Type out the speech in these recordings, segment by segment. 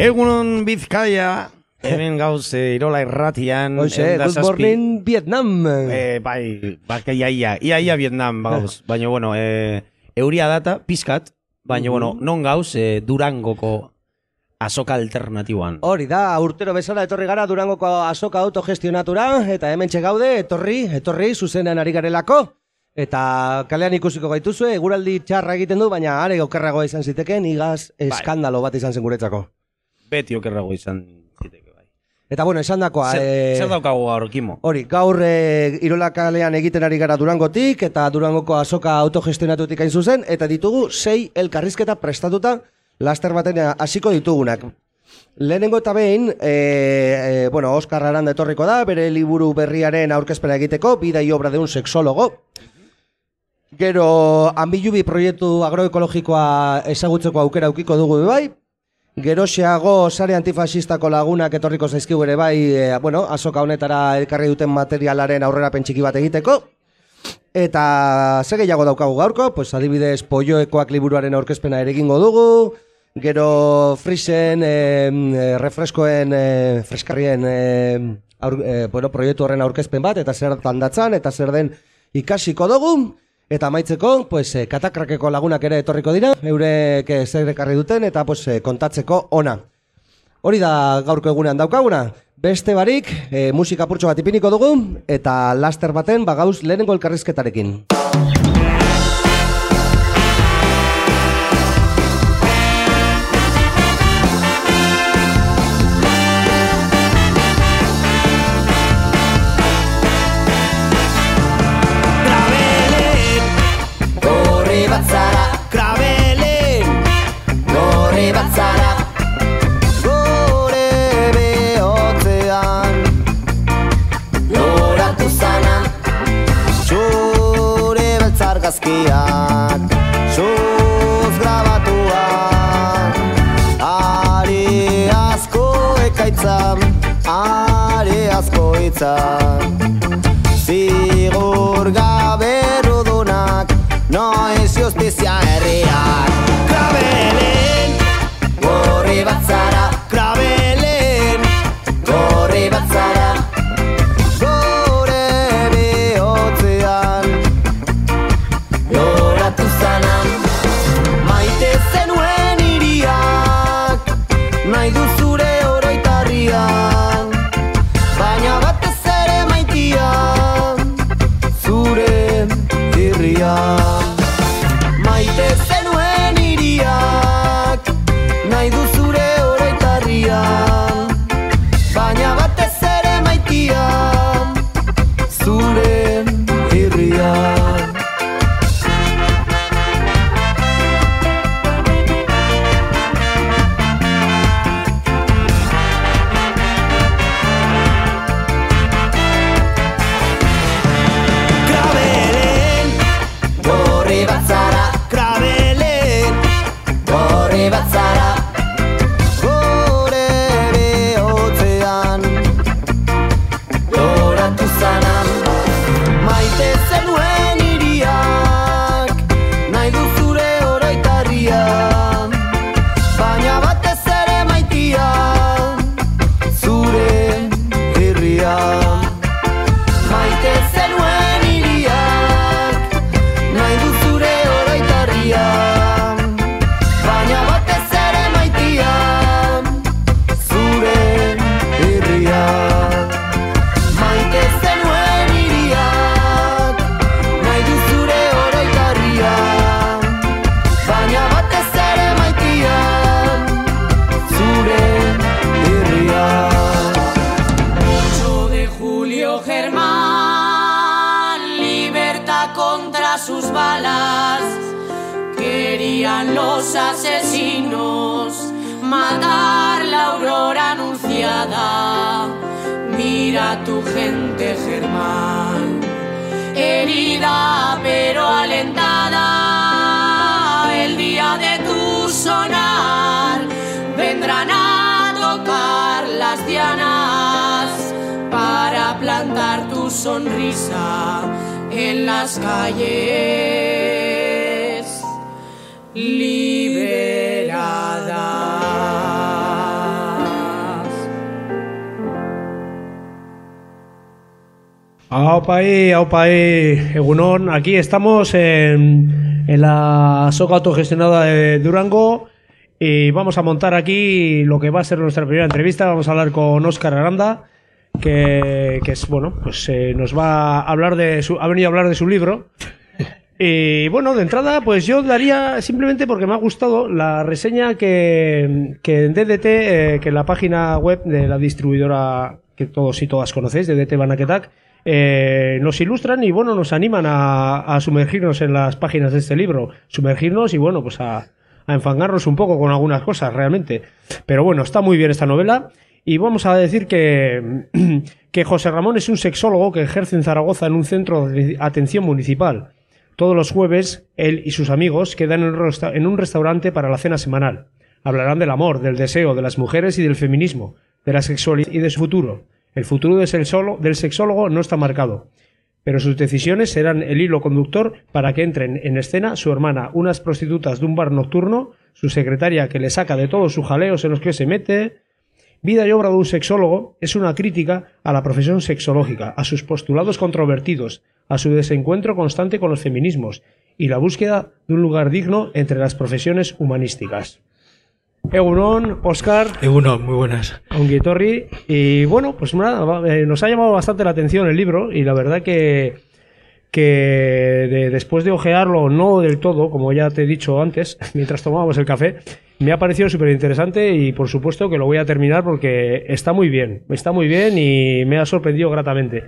Egunon Bizkaia, hemen gauz eh, Irola Irratian. Hoxe, good morning Vietnam. Eh, bai, baka iaia, iaia Vietnam gauz. baina, bueno, eh, euria data, pizkat, baina, bueno, non gauz eh, Durangoko azoka alternatiboan. Hori da, urtero bezala etorri gara Durangoko azoka autogestionatura, eta hemen gaude etorri, etorri, zuzenean ari garelako. Eta kalean ikusiko gaituzue, eguraldi txarra egiten du, baina are okerragoa izan ziteken, igaz eskandalo bat izan zen guretzako. Beti okerrago izan ziteke bai. Eta bueno, esan dakoa, Zer, eh, zer daukagu gaur, Kimo? Hori, gaur e, Irola kalean egiten ari gara Durangotik eta Durangoko azoka autogestionatutik hain zuzen eta ditugu sei elkarrizketa prestatuta laster baten hasiko ditugunak. Lehenengo eta behin, e, e, bueno, Oskar Aranda etorriko da, bere liburu berriaren aurkezpena egiteko, bida obra de un sexólogo. Gero, Ambilubi proiektu agroekologikoa ezagutzeko aukera aukiko dugu bai, Geroxeago sare antifasistako lagunak etorriko zaizkigu ere bai, e, bueno, azoka honetara elkarri duten materialaren aurrera txiki bat egiteko. Eta ze gehiago daukagu gaurko, pues adibidez polloekoak liburuaren aurkezpena ere egingo dugu, gero frisen, e, refreskoen, e, freskarrien, e, aur, e, bueno, proiektu horren aurkezpen bat, eta zer datzan, eta zer den ikasiko dugu, Eta amaitzeko, pues, eh, katakrakeko lagunak ere etorriko dira, eurek eh, zer ekarri duten, eta pues, eh, kontatzeko ona. Hori da gaurko egunean daukaguna. Beste barik, eh, musika purtsu bat ipiniko dugu, eta laster baten bagauz lehenengo elkarrizketarekin. argiak Zuz grabatuak Ari asko ekaitzan Ari asko itzan Aupaí, aupaí, Egunon. Aquí estamos en, en la soca autogestionada de Durango y vamos a montar aquí lo que va a ser nuestra primera entrevista. Vamos a hablar con Óscar Aranda, que, que es, bueno, pues eh, nos va a hablar de su, ha venido a hablar de su libro. Y bueno, de entrada, pues yo daría simplemente porque me ha gustado la reseña que, que en DDT, eh, que en la página web de la distribuidora que todos y todas conocéis, DDT Banaketak, eh, nos ilustran y bueno, nos animan a, sumergirnos en las páginas de este libro. Sumergirnos y bueno, pues a, enfangarnos un poco con algunas cosas, realmente. Pero bueno, está muy bien esta novela. Y vamos a decir que, que José Ramón es un sexólogo que ejerce en Zaragoza en un centro de atención municipal. Todos los jueves, él y sus amigos quedan en un restaurante para la cena semanal. Hablarán del amor, del deseo, de las mujeres y del feminismo, de la sexualidad y de su futuro. El futuro del sexólogo, no está marcado, pero sus decisiones serán el hilo conductor para que entren en escena su hermana, unas prostitutas de un bar nocturno, su secretaria que le saca de todos sus jaleos en los que se mete, Vida y obra de un sexólogo es una crítica a la profesión sexológica, a sus postulados controvertidos, a su desencuentro constante con los feminismos y la búsqueda de un lugar digno entre las profesiones humanísticas. Egunon, Oscar, Egunon, muy buenas. Onguitorri, y bueno, pues nada, eh, nos ha llamado bastante la atención el libro y la verdad que, que de- después de ojearlo, no del todo, como ya te he dicho antes, mientras tomábamos el café, me ha parecido súper interesante y por supuesto que lo voy a terminar porque está muy bien, está muy bien y me ha sorprendido gratamente.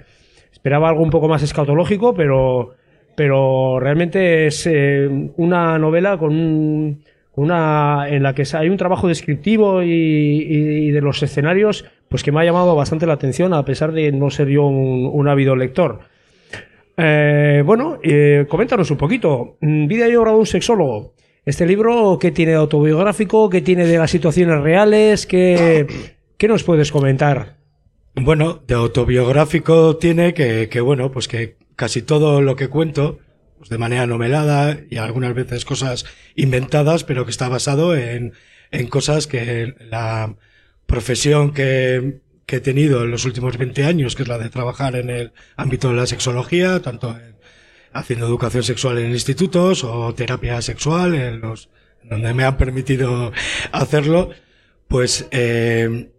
Esperaba algo un poco más escatológico, pero, pero realmente es eh, una novela con un- una en la que hay un trabajo descriptivo y, y- de los escenarios pues que me ha llamado bastante la atención a pesar de no ser yo un, un ávido lector. Eh, bueno, eh, coméntanos un poquito. Mm, Vida y obra de un sexólogo. Este libro, ¿qué tiene de autobiográfico? ¿Qué tiene de las situaciones reales? ¿Qué, qué nos puedes comentar? Bueno, de autobiográfico tiene que, bueno, pues que casi todo lo que cuento, pues de manera novelada y algunas veces cosas inventadas, pero que está basado en, en cosas que la profesión que, que he tenido en los últimos 20 años, que es la de trabajar en el ámbito de la sexología, tanto en- haciendo educación sexual en institutos o terapia sexual, en los, donde me han permitido hacerlo, pues, eh,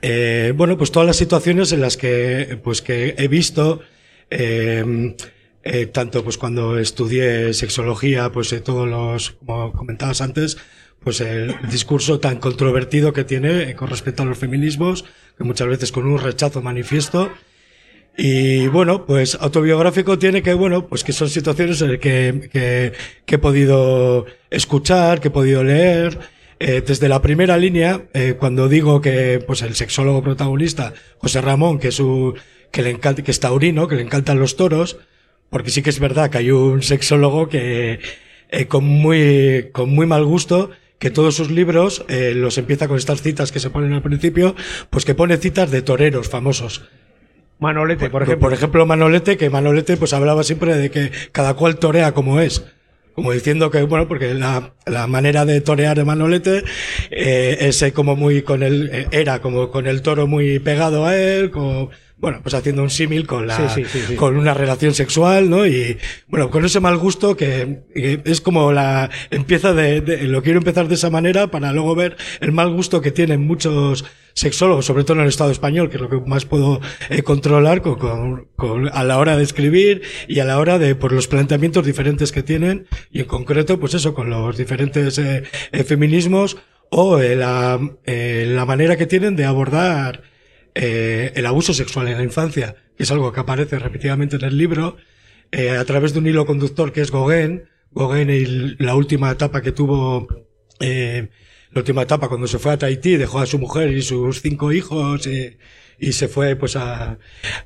eh, bueno, pues todas las situaciones en las que, pues que he visto, eh, eh, tanto pues cuando estudié sexología, pues eh, todos los, como comentabas antes, pues el discurso tan controvertido que tiene eh, con respecto a los feminismos, que muchas veces con un rechazo manifiesto, y bueno, pues autobiográfico tiene que, bueno, pues que son situaciones que, que, que he podido escuchar, que he podido leer. Eh, desde la primera línea, eh, cuando digo que, pues el sexólogo protagonista, José Ramón, que es que le encanta, que es taurino, que le encantan los toros, porque sí que es verdad que hay un sexólogo que, eh, con muy, con muy mal gusto, que todos sus libros eh, los empieza con estas citas que se ponen al principio, pues que pone citas de toreros famosos. Manolete, por Por ejemplo. ejemplo, Manolete, que Manolete pues hablaba siempre de que cada cual torea como es. Como diciendo que, bueno, porque la, la manera de torear de Manolete eh, es eh, como muy con el, era como con el toro muy pegado a él, como, bueno, pues haciendo un símil con la, Sí, sí, sí, sí. con una relación sexual, ¿no? Y, bueno, con ese mal gusto que, que es como la, empieza de, de- lo quiero empezar de esa manera para luego ver el mal gusto que tienen muchos sexólogos, sobre todo en el Estado español, que es lo que más puedo eh, controlar con, con- con- a la hora de escribir y a la hora de, por los planteamientos diferentes que tienen, y en concreto, pues eso, con los diferentes eh, eh, feminismos o eh, la, eh, la manera que tienen de abordar eh, el abuso sexual en la infancia, que es algo que aparece repetidamente en el libro, eh, a través de un hilo conductor que es Gauguin, Gauguin y la última etapa que tuvo, eh, la última etapa cuando se fue a Tahití, dejó a su mujer y sus cinco hijos eh, y se fue pues a,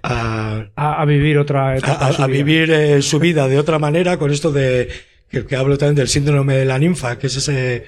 a, A, a vivir otra etapa. a, vivir eh, su vida de otra manera con esto de que, que hablo también del síndrome de la ninfa, que es ese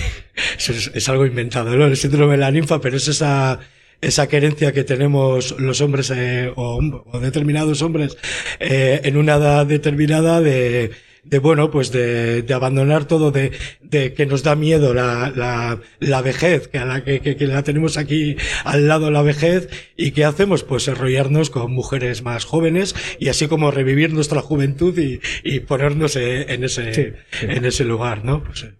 es, es algo inventado, ¿no? El síndrome de la ninfa, pero es esa esa querencia que tenemos los hombres eh, o, o determinados hombres eh, en una edad determinada de de bueno pues de, de abandonar todo de, de que nos da miedo la, la, la vejez que a la que, que, que la tenemos aquí al lado la vejez y qué hacemos pues enrollarnos con mujeres más jóvenes y así como revivir nuestra juventud y, y ponernos eh, en ese Sí, sí. en ese lugar no Pues, eh,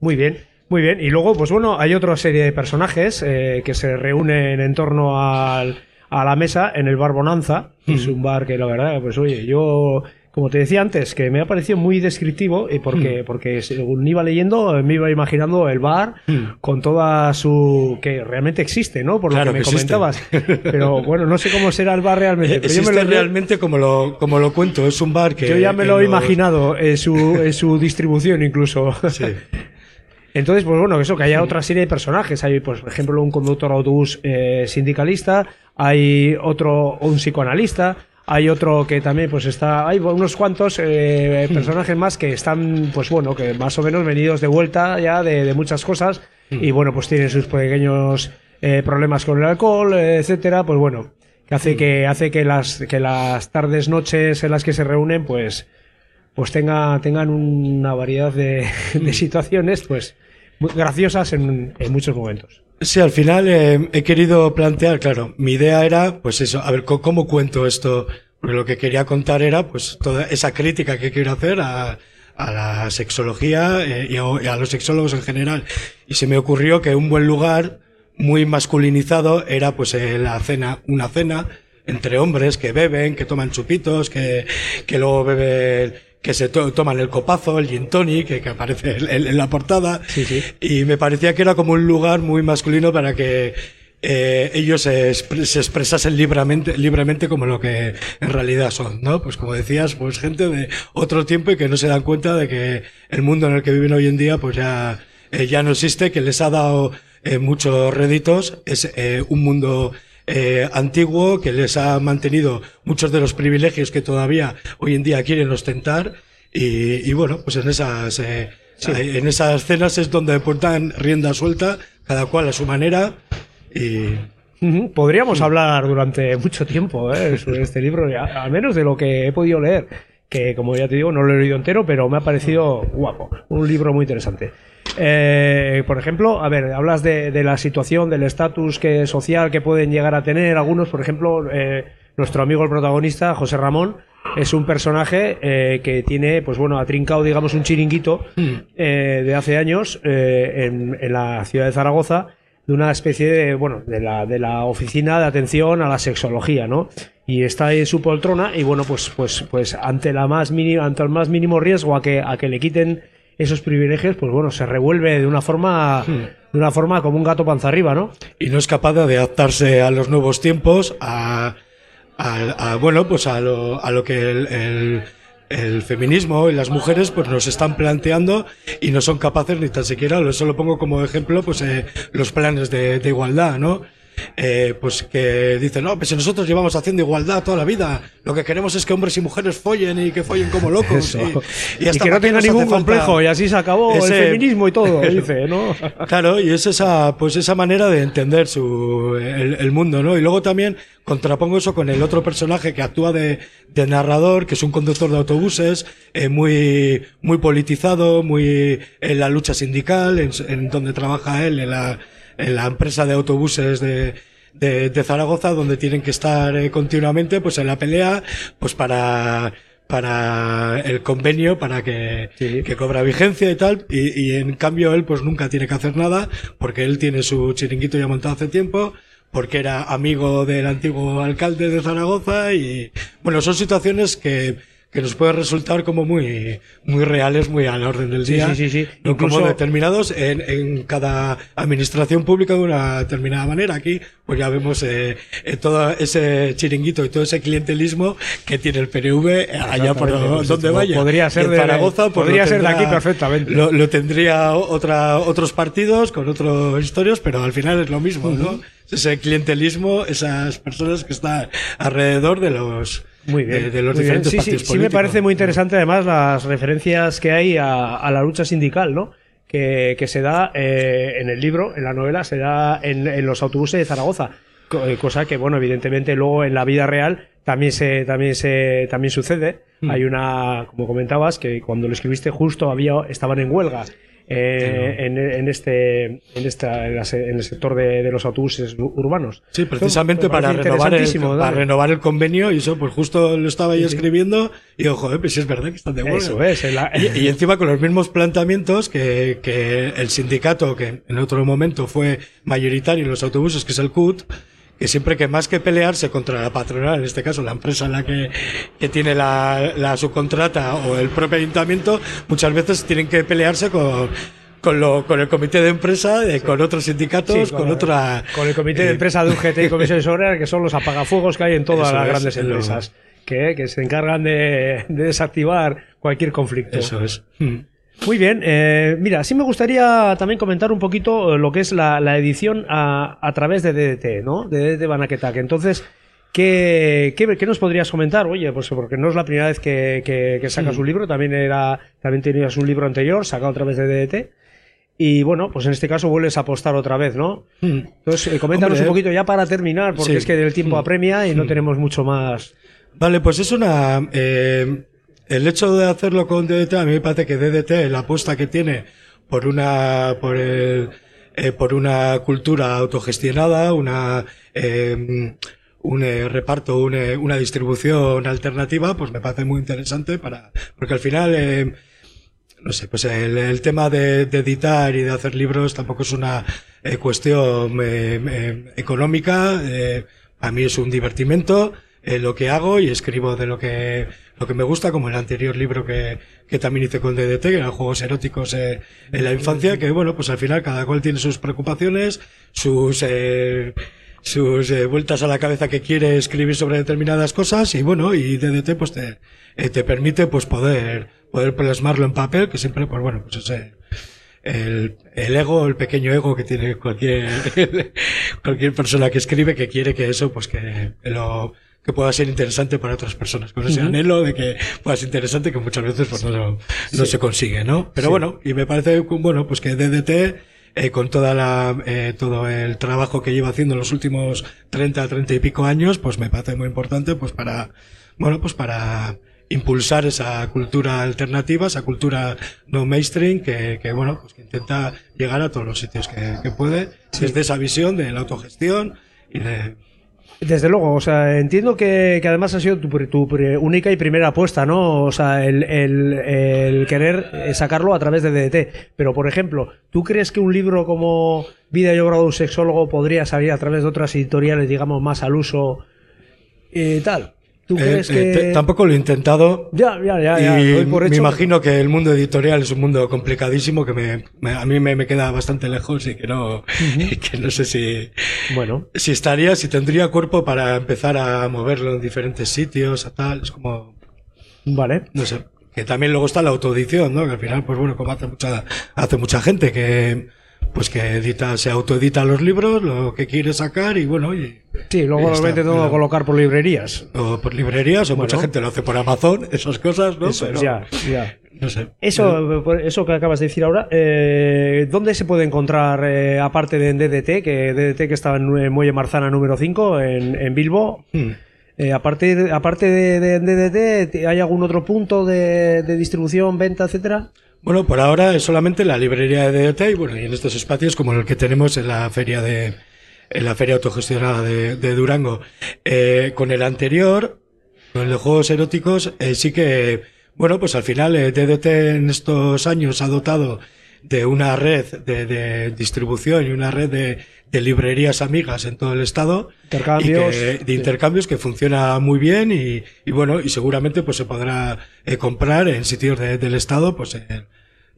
Muy bien, muy bien. Y luego, pues bueno, hay otra serie de personajes eh, que se reúnen en torno al- a la mesa en el bar Bonanza. que Es un bar que la verdad, pues oye, yo, como te decía antes, que me ha parecido muy descriptivo y porque, porque según iba leyendo, me iba imaginando el bar con toda su... que realmente existe, ¿no? Por lo Claro que me que comentabas. Pero bueno, no sé cómo será el bar realmente. Pero yo me existe lo- realmente como lo como lo cuento es un bar que yo ya me lo he los- imaginado en su, en su distribución incluso. sí. Entonces, pues bueno, eso, que haya otra serie de personajes. Hay, pues, por ejemplo, un conductor de autobús eh, sindicalista, hay otro, un psicoanalista, hay otro que también, pues está, hay unos cuantos eh, personajes más que están, pues bueno, que más o menos venidos de vuelta ya de, de muchas cosas y bueno, pues tienen sus pequeños eh, problemas con el alcohol, etcétera, pues bueno, que hace que, hace que las, que las tardes, noches en las que se reúnen, pues, pues tenga, tengan una variedad de, de situaciones pues muy graciosas en, en muchos momentos. Sí, al final eh, he querido plantear, claro, mi idea era, pues eso, a ver, ¿cómo cuento esto? Porque lo que quería contar era, pues, toda esa crítica que quiero hacer a, a la sexología eh, y, a, y a los sexólogos en general. Y se me ocurrió que un buen lugar, muy masculinizado, era, pues, eh, la cena, una cena entre hombres que beben, que toman chupitos, que, que luego beben, que se to- toman el copazo, el gin tonic, que, que aparece en, la portada. Y me parecía que era como un lugar muy masculino para que eh, ellos se, expre- se expresasen libremente, libremente como lo que en realidad son, ¿no? Pues como decías, pues gente de otro tiempo y que no se dan cuenta de que el mundo en el que viven hoy en día, pues ya, eh, ya no existe, que les ha dado eh, muchos réditos, es un mundo eh, antiguo que les ha mantenido muchos de los privilegios que todavía hoy en día quieren ostentar y, y bueno, pues en esas eh, en esas cenas es donde portan rienda suelta, cada cual a su manera y Podríamos hablar durante mucho tiempo ¿eh? sobre este libro, al menos de lo que he podido leer, que como ya te digo, no lo he leído entero, pero me ha parecido guapo, un libro muy interesante. Eh, por ejemplo, a ver, hablas de, de la situación, del estatus que social que pueden llegar a tener algunos, por ejemplo, eh, nuestro amigo el protagonista, José Ramón, es un personaje eh, que tiene, pues bueno, ha trincado, digamos, un chiringuito eh, de hace años en, en la ciudad de Zaragoza de una especie de, bueno, de la, de la oficina de atención a la sexología, ¿no? Y está en su poltrona y bueno, pues, pues, pues ante la más ante el más mínimo riesgo a que, a que le quiten esos privilegios, pues bueno, se revuelve de una forma, de una forma como un gato panza arriba, ¿no? y no es capaz de adaptarse a los nuevos tiempos, a, a- a, bueno, pues a lo, a lo que el, el- el feminismo y las mujeres pues nos están planteando y no son capaces ni tan siquiera, eso lo pongo como ejemplo, pues eh, los planes de, de igualdad, ¿no? Eh, pues que dicen, no, pues si nosotros llevamos haciendo igualdad toda la vida, lo que queremos es que hombres y mujeres follen y que follen como locos. Y, Y, hasta que no tenga ningún complejo y así se acabó ese- el feminismo y todo, dice, ¿no? Claro, y es esa, pues esa manera de entender su, el, el mundo, ¿no? Y luego también contrapongo eso con el otro personaje que actúa de, de narrador, que es un conductor de autobuses, eh, muy, muy politizado, muy en la lucha sindical, en, en donde trabaja él, en la, en la empresa de autobuses de, de, de Zaragoza, donde tienen que estar eh, continuamente, pues en la pelea, pues para, para el convenio, para que, que cobra vigencia y tal, y, y en cambio él pues nunca tiene que hacer nada, porque él tiene su chiringuito ya montado hace tiempo, porque era amigo del antiguo alcalde de Zaragoza y bueno, son situaciones que, que nos pueden resultar como muy, muy reales, muy a la orden del día. sí, sí, sí. ¿no? Incluso- Como determinados en, en cada administración pública de una determinada manera. Aquí, pues ya vemos eh, eh, todo ese chiringuito y todo ese clientelismo que tiene el PNV allá por pues, donde vaya. podría ser de- Zaragoza, pues, podría ser de aquí perfectamente. Lo, lo tendría otra, otros partidos con otros historias, pero al final es lo mismo, ¿no? Ese clientelismo, esas personas que están alrededor de los, Muy bien. de, de los muy bien. diferentes Sí, sí, partidos sí políticos. me parece muy interesante además las referencias que hay a, a la lucha sindical, ¿no? Que, que se da eh, en el libro, en la novela, se da en, en los autobuses de Zaragoza. Eh, Cosa que, bueno, evidentemente luego en la vida real también se, también se, también sucede. Mm. Hay una, como comentabas, que cuando lo escribiste justo había, estaban en huelga. Eh, en, en este en esta en, la en el sector de, de los autobuses urbanos. Sí, precisamente Esto me para renovar, el, para renovar el convenio y eso, pues justo lo estaba yo escribiendo y digo, joder, pues sí es verdad que están de huelga. Eso es, la- Y, y encima con los mismos planteamientos que, que el sindicato, que en otro momento fue mayoritario en los autobuses, que es el CUT, que siempre que más que pelearse contra la patronal, en este caso la empresa en la que, que tiene la, la subcontrata o el propio ayuntamiento, muchas veces tienen que pelearse con, con, lo, con el comité de empresa, eh, con otros sindicatos, Sí, con, otra... Con el comité de eh, empresa de UGT y comisiones obreras, que son los apagafuegos que hay en todas las es, grandes lo- empresas, que, que se encargan de, de desactivar cualquier conflicto. Eso es. Mm. Muy bien, eh, mira, sí me gustaría también comentar un poquito eh, lo que es la, la edición a, a través de DDT, ¿no? De DDT Banaketak. Entonces, ¿qué, qué, qué nos podrías comentar? Oye, pues porque no es la primera vez que, que, que sacas un libro, también era, también tenías un libro anterior sacado a través de DDT. Y bueno, pues en este caso vuelves a apostar otra vez, ¿no? Mm. Entonces, eh, coméntanos Hombre, un poquito ya para terminar, porque sí. es que el tiempo Mm. apremia y no tenemos mucho más. Vale, pues es una... eh, el hecho de hacerlo con DDT, a mí me parece que DDT, la apuesta que tiene por una... por el, eh, por una cultura autogestionada, una... eh, un eh, reparto, un, eh, una distribución alternativa, pues me parece muy interesante para, porque al final, no sé, pues el, el tema de, de editar y de hacer libros tampoco es una cuestión económica. a mí es un divertimento lo que hago y escribo de lo que lo que me gusta, como el anterior libro que, que también hice con DDT, que eran juegos eróticos eh, en la infancia, que bueno, pues al final cada cual tiene sus preocupaciones, sus eh, sus eh, vueltas a la cabeza que quiere escribir sobre determinadas cosas y bueno, y DDT pues te, eh, te permite pues poder, poder plasmarlo en papel, que siempre pues bueno, pues ese, el, el ego, el pequeño ego que tiene cualquier, cualquier persona que escribe que quiere que eso pues que lo, que pueda ser interesante para otras personas, con ese anhelo de que pueda ser interesante que muchas veces pues no, no se consigue, ¿no? Pero bueno, y me parece bueno, pues que DDT eh, con toda la, eh, todo el trabajo que lleva haciendo en los últimos 30, 30 y pico años, pues me parece muy importante, pues para, bueno, pues para impulsar esa cultura alternativa, esa cultura no mainstream, que, que bueno, pues que intenta llegar a todos los sitios que, que puede, desde esa visión de la autogestión y de, Desde luego, o sea, entiendo que, que además ha sido tu, tu única y primera apuesta, ¿no? O sea, el, el- el querer eh, sacarlo a través de DDT. Pero, por ejemplo, ¿tú crees que un libro como Vida y obra de un sexólogo podría salir a través de otras editoriales, digamos, más al uso y tal? ¿Tú Eh, crees eh, que...? tampoco lo he intentado. Ya, ya, ya, ya, y me imagino que el mundo editorial es un mundo complicadísimo que me, me- a mí me, me queda bastante lejos y que no, y que no sé si, Bueno, si estaría, si tendría cuerpo para empezar a moverlo en diferentes sitios, a tal, es como, vale. no sé. Que también luego está la autoedición, ¿no? Que al final, pues bueno, como hace mucha, hace mucha gente que, pues que edita, se autoedita los libros, lo que quiere sacar y bueno, y, Sí, luego Ya lo está, vende todo a colocar por librerías. o por librerías, o Bueno. mucha gente lo hace por Amazon, esas cosas, ¿no? Eso, Pero, ya, ya. no sé. Eso, que acabas de decir ahora, eh, ¿dónde se puede encontrar, eh, aparte de en DDT, que DDT que estaba en Nue- Muelle Marzana número 5, en, en Bilbo, Hmm. eh, aparte, aparte de, de- de DDT, ¿hay algún otro punto de, de distribución, venta, etcétera? Bueno, por ahora es solamente la librería de DDT y bueno, y en estos espacios como el que tenemos en la feria de, en la feria autogestionada de, de Durango. Eh, con el anterior, con de juegos eróticos, eh, sí que, bueno, pues al final eh, DDT en estos años ha dotado de una red de, de distribución y una red de, de librerías amigas en todo el estado. Intercambios, y que- de sí. intercambios que funciona muy bien y, y bueno, y seguramente pues se podrá eh, comprar en sitios de- del estado, pues en-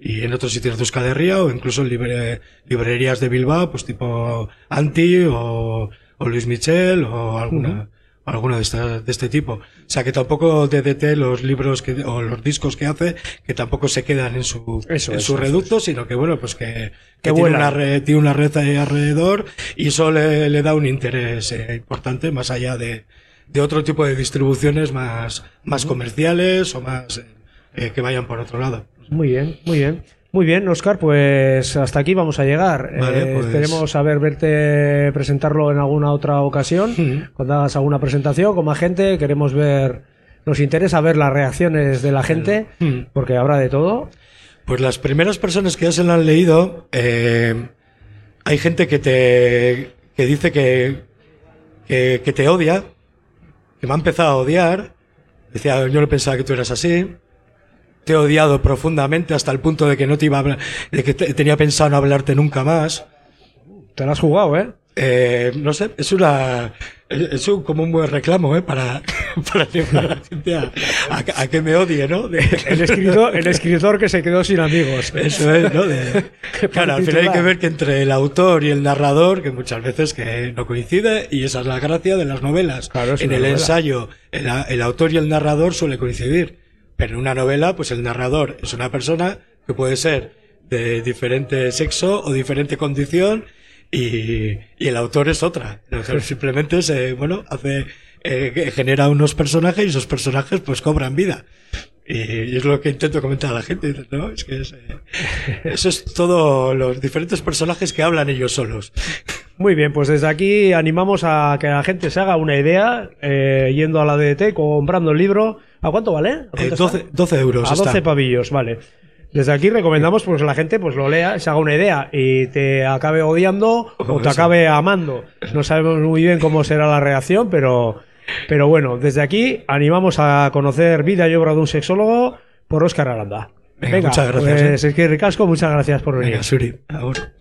y en otros sitios de Euskal Herria o incluso en libre- librerías de Bilbao, pues tipo Anti o, o Luis Michel o alguna, alguno de, esta- de este tipo. O sea que tampoco DDT los libros que, o los discos que hace, que tampoco se quedan en su, Eso en su eso reducto, sino que bueno, pues que, tiene una red, tiene una red ahí alrededor y eso le, le da un interés eh, importante más allá de, de otro tipo de distribuciones más, más comerciales o más eh, eh, que vayan por otro lado. Muy bien, muy bien. Muy bien, Oscar, pues hasta aquí vamos a llegar. Vale, Eh, pues- Esperemos verte presentarlo en alguna otra ocasión, cuando hagas alguna presentación con más gente. Queremos ver, nos interesa ver las reacciones de la gente, porque habrá de todo. Pues las primeras personas que ya se lo han leído, eh, hay gente que te que dice que, que, que te odia, que me ha empezado a odiar. Decía, yo no pensaba que tú eras así. Te he odiado profundamente hasta el punto de que no te iba a hablar, de que te- tenía pensado no hablarte nunca más. Te lo has jugado, ¿eh? Eh, no sé, es una es un, como un buen reclamo, ¿eh? Para, para llevar a la gente a, a- a que me odie, ¿no? De- El escritor, el escritor que se quedó sin amigos. Eso es, ¿no? De- claro, al final hay que ver que entre el autor y el narrador, que muchas veces que no coincide, y esa es la gracia de las novelas. Claro, en el novela. ensayo, el, el autor y el narrador suele coincidir. Pero en una novela, pues el narrador es una persona que puede ser de diferente sexo o diferente condición, y, y el autor es otra. El autor simplemente se, bueno, hace, eh, genera unos personajes y esos personajes pues cobran vida. Y, es lo que intento comentar a la gente, ¿no? Es que es, eh, eso es todo los diferentes personajes que hablan ellos solos. Muy bien, pues desde aquí animamos a que la gente se haga una idea eh, yendo a la DDT, comprando el libro. ¿A cuánto vale? ¿A Eh, cuánto 12, está? 12 euros. A 12 está. pavillos, vale. Desde aquí recomendamos pues que la gente pues lo lea, se haga una idea y te acabe odiando o te acabe amando. No sabemos muy bien cómo será la reacción, pero, pero bueno, desde aquí animamos a conocer vida y obra de un sexólogo por Óscar Aranda. Venga, muchas gracias, Pues, es que Ricasco, muchas gracias por venir. Venga, Suri, ahora.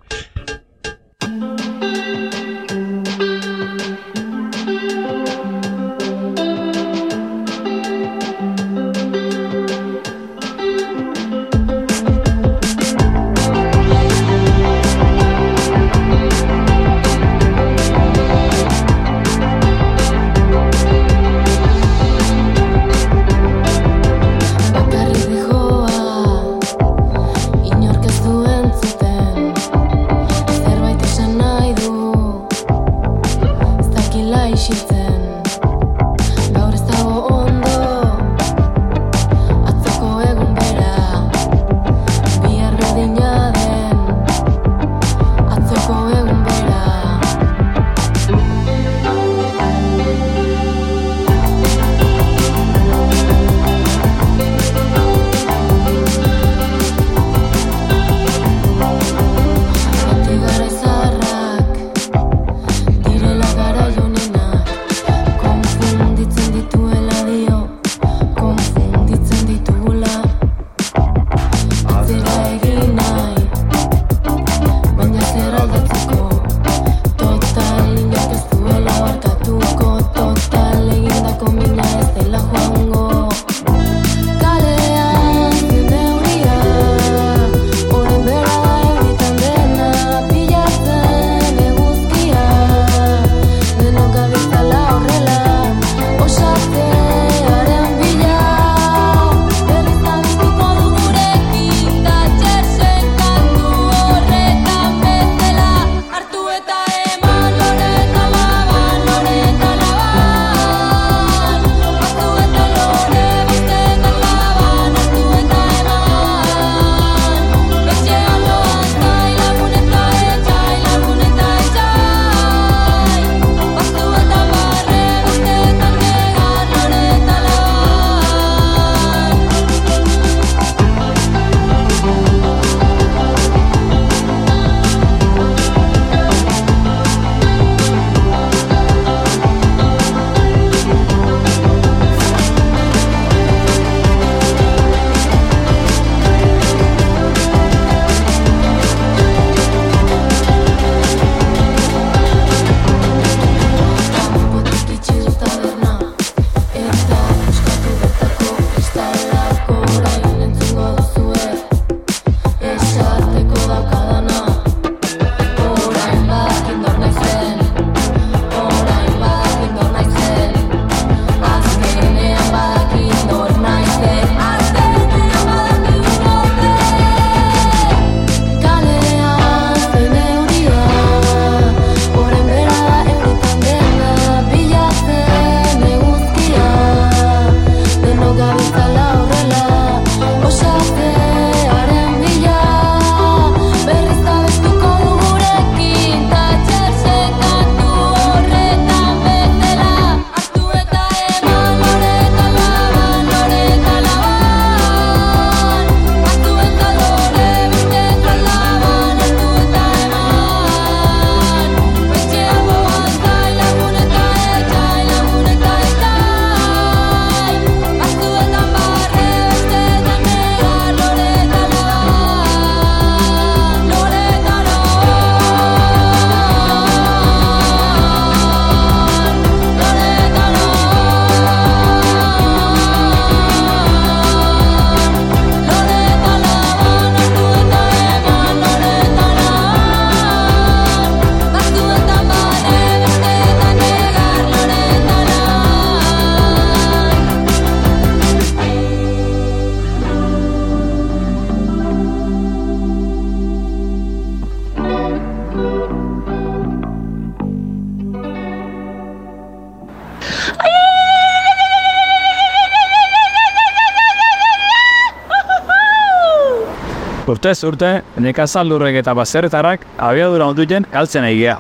Urtez urte, nekazal lurrek eta baserretarak abiadura onduten galtzen egia.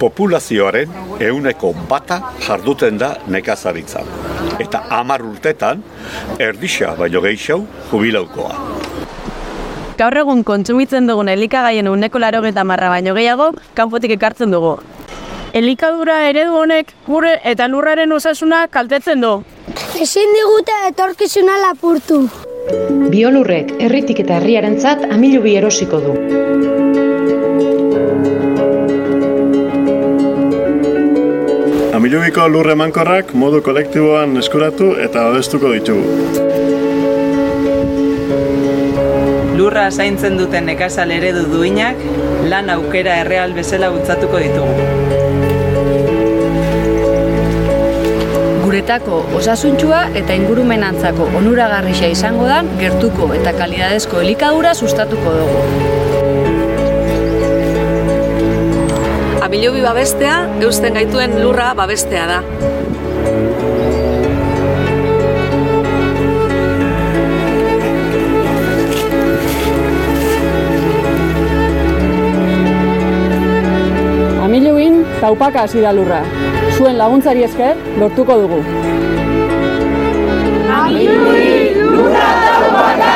populazioaren euneko bata jarduten da nekazaritzan. Eta hamar urtetan, erdisa baino gehiago jubilaukoa. Gaur egun kontsumitzen dugun elikagaien uneko laro marra baino gehiago, kanpotik ekartzen dugu. Elikadura eredu honek gure eta lurraren osasuna kaltetzen du. Ezin digute etorkizuna lapurtu. Biolurrek herritik eta herriarentzat amilu bi erosiko du. Amilubiko lurre mankorrak modu kolektiboan eskuratu eta babestuko ditugu. Lurra zaintzen duten nekazal eredu duinak, lan aukera erreal bezala bultzatuko ditugu. Guretako osasuntxua eta ingurumenantzako onuragarrisa izango da gertuko eta kalidadezko elikadura sustatuko dugu. Amilobi babestea, eusten gaituen lurra babestea da. Taupaka hasi da lurra. Zuen laguntzari esker lortuko dugu. Amilubin lurra taupaka!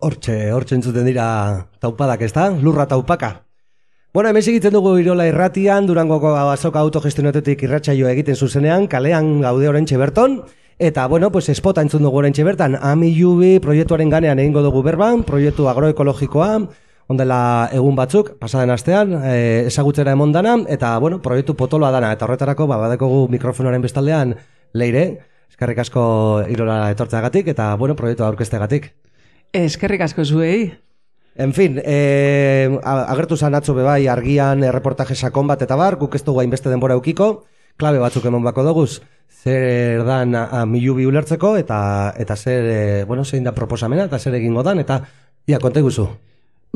Hortxe, hortxe entzuten dira taupadak, ez da? Lurra taupaka. Bueno, hemen segitzen dugu Irola irratian, Durangoko azoka autogestionetetik irratsaio egiten zuzenean, kalean gaude orentxe berton, eta, bueno, pues espota entzun dugu orentxe bertan, Ami Jubi proiektuaren ganean egingo dugu berban, proiektu agroekologikoa, ondela egun batzuk, pasaden astean, e, ezagutzera emon dana, eta, bueno, proiektu potoloa dana, eta horretarako, ba, badekogu mikrofonoaren bestaldean, leire, eskarrik asko Irola etortzeagatik, eta, bueno, proiektu aurkesteagatik. Eskerrik asko zuei. En fin, eh, agertu zan atzo bebai argian erreportaje sakon bat eta bar, guk ez dugu hainbeste denbora eukiko, klabe batzuk eman bako doguz, zer dan a, milu bi ulertzeko, eta, eta zer, e, bueno, zein da proposamena, eta zer egingo dan, eta, ia, konta guzu.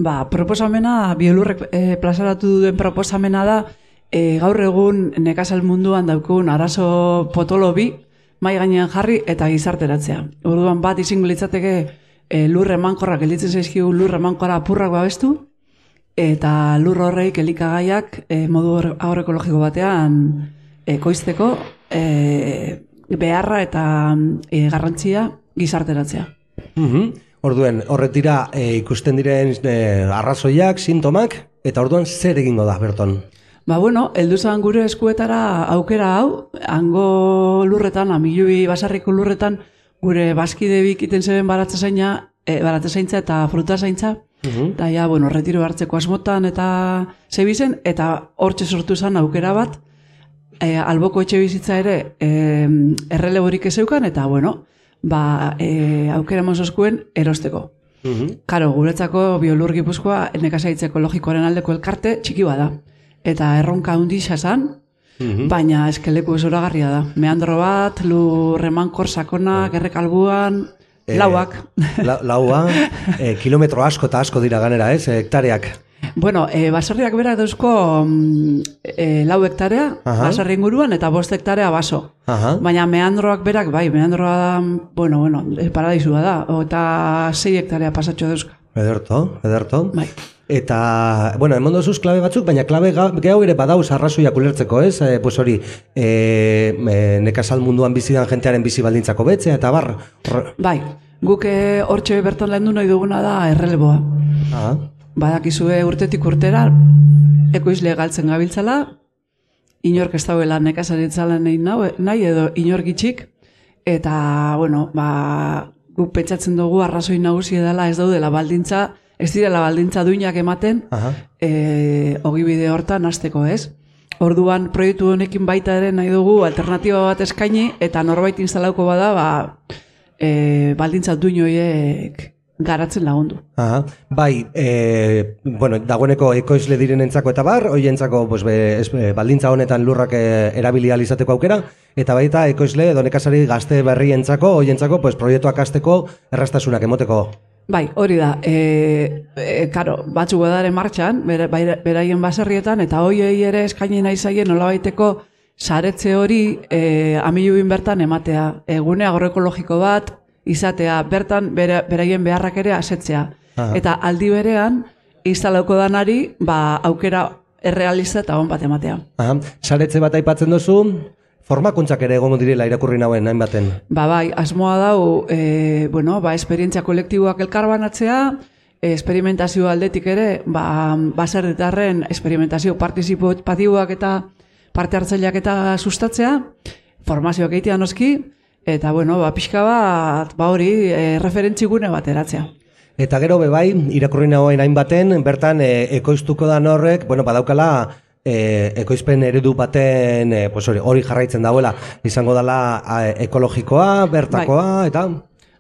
Ba, proposamena, biolurrek e, plazaratu duen proposamena da, e, gaur egun nekazal munduan daukun arazo potolo bi, mai gainean jarri eta gizarteratzea. Orduan bat izango litzateke, e, lur emankorrak gelditzen zaizkigu lur emankora apurrak babestu, eta lur horreik elikagaiak e, modu agroekologiko batean ekoizteko e, beharra eta e, garrantzia gizarteratzea. Mm Orduen, horretira e, ikusten diren e, arrazoiak, sintomak, eta orduan zer egingo da, Berton? Ba bueno, heldu zan gure eskuetara aukera hau, hango lurretan, amilui basarriko lurretan, gure baskide bikiten zeben baratze zaina, e, baratze zaintza eta fruta zaintza, eta ja, bueno, retiro hartzeko asmotan eta zebizen, eta hortxe sortu zen aukera bat, e, alboko etxe bizitza ere e, erreleborik ezeukan, eta bueno, ba, e, aukera mozoskuen erosteko. Karo, guretzako biolur gipuzkoa nekazaitze ekologikoaren aldeko elkarte txiki bada. Eta erronka hundi xasan, baina eskeleku esoragarria da. Meandro bat, lu remankor sakona, gerrekalbuan, Eh, lauak. La, laua, eh, kilometro asko eta asko dira ganera, ez, hektareak. Bueno, e, baserriak berak dauzko mm, e, lau hektarea, Aha. baserri inguruan, eta bost hektarea baso. Aha. Baina meandroak berak, bai, meandroa da, bueno, bueno, e, paradisua da, eta sei hektarea pasatxo dauzka. Ederto, ederto. Bai. Eta, bueno, emon dozuz klabe batzuk, baina klabe gehiago ere badauz arrazoiak ulertzeko, ez? E, pues hori, e, e, nekazal munduan bizidan jentearen bizi baldintzako betzea, eta bar... Bai, guk hortxe bertan lehen nahi duguna da erreleboa. Aha. Badakizue urtetik urtera, ekoizle galtzen gabiltzala, inork ez dauela nekazaritzala nahi, nahi edo inork itxik, eta, bueno, ba, guk pentsatzen dugu arrazoi nagusi dela ez daudela baldintza, ez direla baldintza duinak ematen, Aha. e, ogibide hortan hasteko ez. Orduan proiektu honekin baita ere nahi dugu alternatiba bat eskaini eta norbait instalauko bada ba, e, baldintza duin horiek garatzen lagundu. Aha. Bai, e, bueno, dagoeneko ekoizle direnentzako eta bar, hoientzako pues, be, ez, e, baldintza honetan lurrak e, erabili ahal izateko aukera, eta baita ekoizle edo nekazari gazte berrientzako, hoientzako pues, proiektuak hasteko errastasunak emoteko Bai, hori da. E, e, karo, batzuk badaren martxan, baira- beraien baserrietan, eta hoiei ere eskaini nahi zaien nolabaiteko saretze hori e, amilubin bertan ematea. Egune agroekologiko bat, izatea, bertan bera, beraien beharrak ere asetzea. Aha. Eta aldi berean, instalauko danari, ba, aukera errealista eta on bat ematea. Aha, saretze bat aipatzen duzu, formakuntzak ere egongo direla irakurri nauen hainbaten. Ba, bai, asmoa dau, e, bueno, ba, esperientzia kolektiboak elkarbanatzea, e, esperimentazio aldetik ere, ba, baserritarren esperimentazio partizipatiboak eta parte hartzaileak eta sustatzea, formazioak egitea noski, eta, bueno, ba, pixka bat, ba hori, e, referentzigune bat eratzea. Eta gero be bai, irakurri nagoen hainbaten, bertan e, ekoiztuko da horrek, bueno, badaukala e, ekoizpen eredu baten e, pues hori, hori jarraitzen dagoela, izango dela a, ekologikoa, bertakoa, eta...